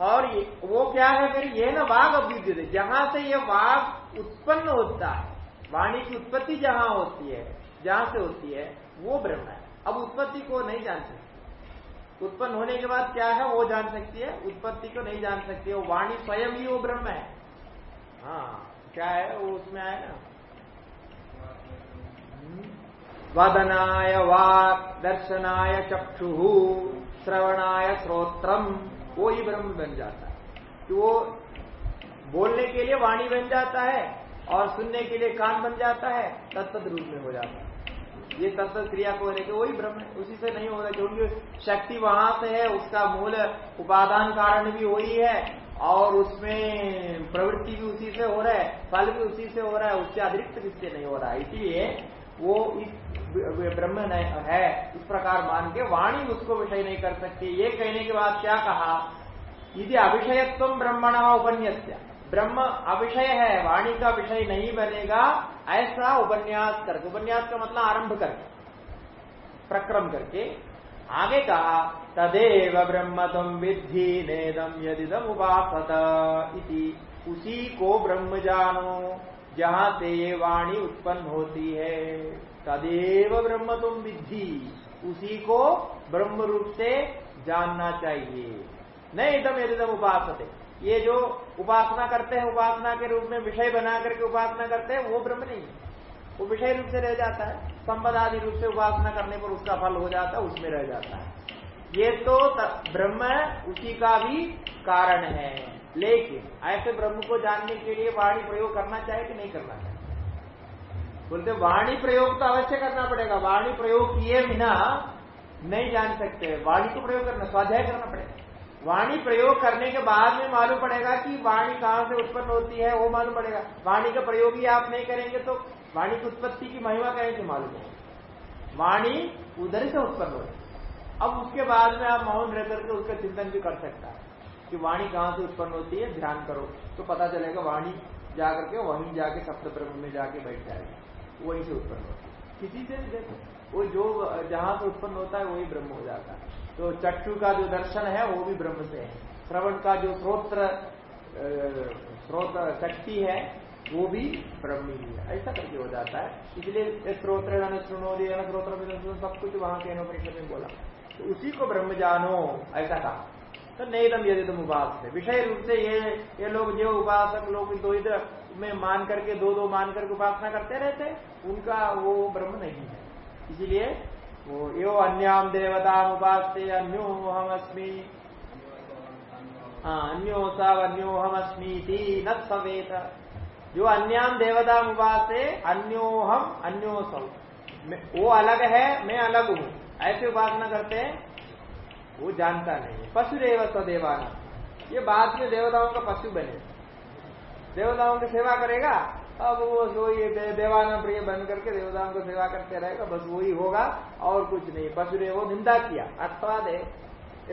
और ये, वो क्या है फिर? ये ना वाघ अभ्युद्ध जहाँ से ये वाघ उत्पन्न होता है, वाणी की उत्पत्ति जहाँ होती है, जहाँ से होती है, वो ब्रह्म है। अब उत्पत्ति को नहीं जान सकती। उत्पन्न होने के बाद क्या है? वो जान सकती है। उत्पत्ति को नहीं जान सकती वो वाणी स्वयं ही वो ब्रह्म है। हाँ क्या है? वो उसमें आया ना। वदनाय वाक दर्शनाय चक्षु श्रवणाय श्रोत्रम वो ही ब्रह्म बन जाता है। कि वो बोलने के लिए वाणी बन जाता है और सुनने के लिए कान बन जाता है तत्त रूप में हो जाता है। ये तत्त क्रिया को लेकर वही ब्रह्म है। उसी से नहीं हो रहा, क्योंकि शक्ति वहाँ से है, उसका मूल उपादान कारण भी वही है और उसमें प्रवृत्ति भी उसी से हो रहा है, फल भी उसी से हो रहा है उससे अतिरिक्त किससे नहीं हो रहा। है इसलिए वो इस ब्रह्म है। इस प्रकार मान के वाणी उसको विषय नहीं कर सकती। ये कहने के बाद क्या कहा? यदि अविषयत्व ब्रह्मण उपन्यास ब्रह्म अविषय है, वाणी का विषय नहीं बनेगा, ऐसा उपन्यास करके, उपन्यास का मतलब आरंभ करके, प्रक्रम करके, आगे कहा, तदेव ब्रह्म तुम विद्धि नेदम यदिदम इति। उसी को ब्रह्म जानो, जहाँ से ये वाणी उत्पन्न होती है। तदेव ब्रह्म तुम विद्धि। उसी को ब्रह्म रूप से जानना चाहिए। नहीं एकदम एकदम उपासते। ये जो उपासना करते हैं, उपासना के रूप में विषय बना करके उपासना करते हैं, वो ब्रह्म नहीं है। वो विषय रूप से रह जाता है। संपद आदि रूप से उपासना करने पर उसका फल हो जाता है, उसमें रह जाता है। ये तो ब्रह्म उसी का भी कारण है। लेकिन ऐसे ब्रह्म को जानने के लिए वाणी प्रयोग करना चाहिए कि नहीं करना चाहिए बोलते, वाणी प्रयोग तो अवश्य करना पड़ेगा। वाणी प्रयोग किए बिना नहीं जान सकते। वाणी को प्रयोग करना, स्वाध्याय करना पड़ेगा। वाणी प्रयोग करने के बाद में मालूम पड़ेगा कि वाणी कहाँ से उत्पन्न होती है, वो मालूम पड़ेगा। वाणी का प्रयोग ही आप नहीं करेंगे तो वाणी की उत्पत्ति की महिमा कहेंगे मालूम है वाणी उधर से उत्पन्न होती अब उसके बाद में आप मौन रह करके उसका चिंतन भी कर सकता है कि वाणी कहाँ से उत्पन्न होती है, ध्यान करो। तो पता चलेगा, वाणी जाकर के वहीं जाके सप्त में जाके बैठ जाएगी। वहीं से उत्पन्न होती है। किसी से भी देखो, वो जो जहाँ से उत्पन्न होता है, वही ब्रह्म हो जाता है। तो चक्षु का जो दर्शन है, वो भी ब्रह्म से है। श्रवण का जो स्रोत्र स्रोत शक्ति है, वो भी ब्रह्म ही है। ऐसा करके हो जाता है। इसलिए स्त्रोत्र सुनोदी स्त्रोत्र सब कुछ वहाँ के परिषद में बोला। तो उसी को ब्रह्म जानो, ऐसा कहा। तो नहीं यदि तुम उपास विषय रूप से ये ये लोग जो उपासक लोग इधर में मान करके, दो दो मान करके उपासना करते रहते उनका वो ब्रह्म नहीं है। इसीलिए वो यो अन्याम देवता उपासते, अन्यो हमस्मी हाँ अन्यो सब अन्यो हमस्मी न सवेत। जो अन्याम देवता उपासे अन्यो हम अन्यो सब वो अलग है, मैं अलग हूँ। ऐसे उपासना करते हैं, वो जानता नहीं पशु रेव सदेवाना ये बाद में देवताओं का पशु बने। देवताओं की सेवा करेगा, अब वो वही देवाना प्रिय बन करके देवताओं को सेवा करते रहेगा, बस वही होगा, और कुछ नहीं। पशु ने वो निंदा किया। अथवा दे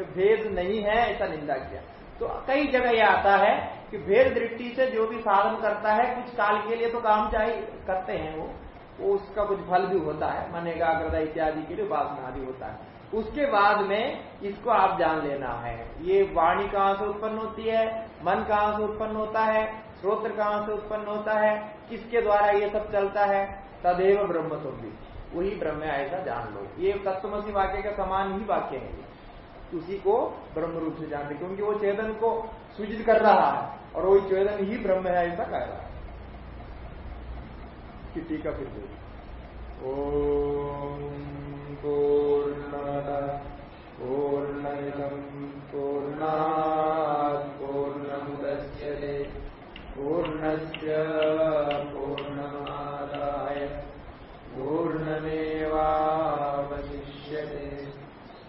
भेद नहीं है, ऐसा निंदा किया। तो कई जगह यह आता है कि भेद दृष्टि से जो भी साधन करता है, कुछ काल के लिए तो काम चाहिए करते हैं वो। वो उसका कुछ फल भी होता है मन एकाग्रता इत्यादि के लिए उपासना आदि होता है। उसके बाद में इसको आप जान लेना है। ये वाणी कहाँ से उत्पन्न होती है? मन कहाँ से उत्पन्न होता है? श्रोत्र कहाँ से उत्पन्न होता है? किसके द्वारा ये सब चलता है? तदेव ब्रह्म तुम भी वही ब्रह्म ऐसा जान लो। ये तत्वसी वाक्य का समान ही वाक्य है उसी को ब्रह्म रूप से जानते क्योंकि वो चेतन को सूचित कर रहा है, और वही चेतन ही ब्रह्म है ऐसा कह रहा है। किसी का फिर ओ पूर्ण पूर्ण पूर्णा पूर्णमुदश्य पूर्णस्य पूर्णमादाय।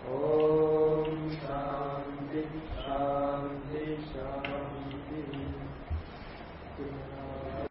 ओ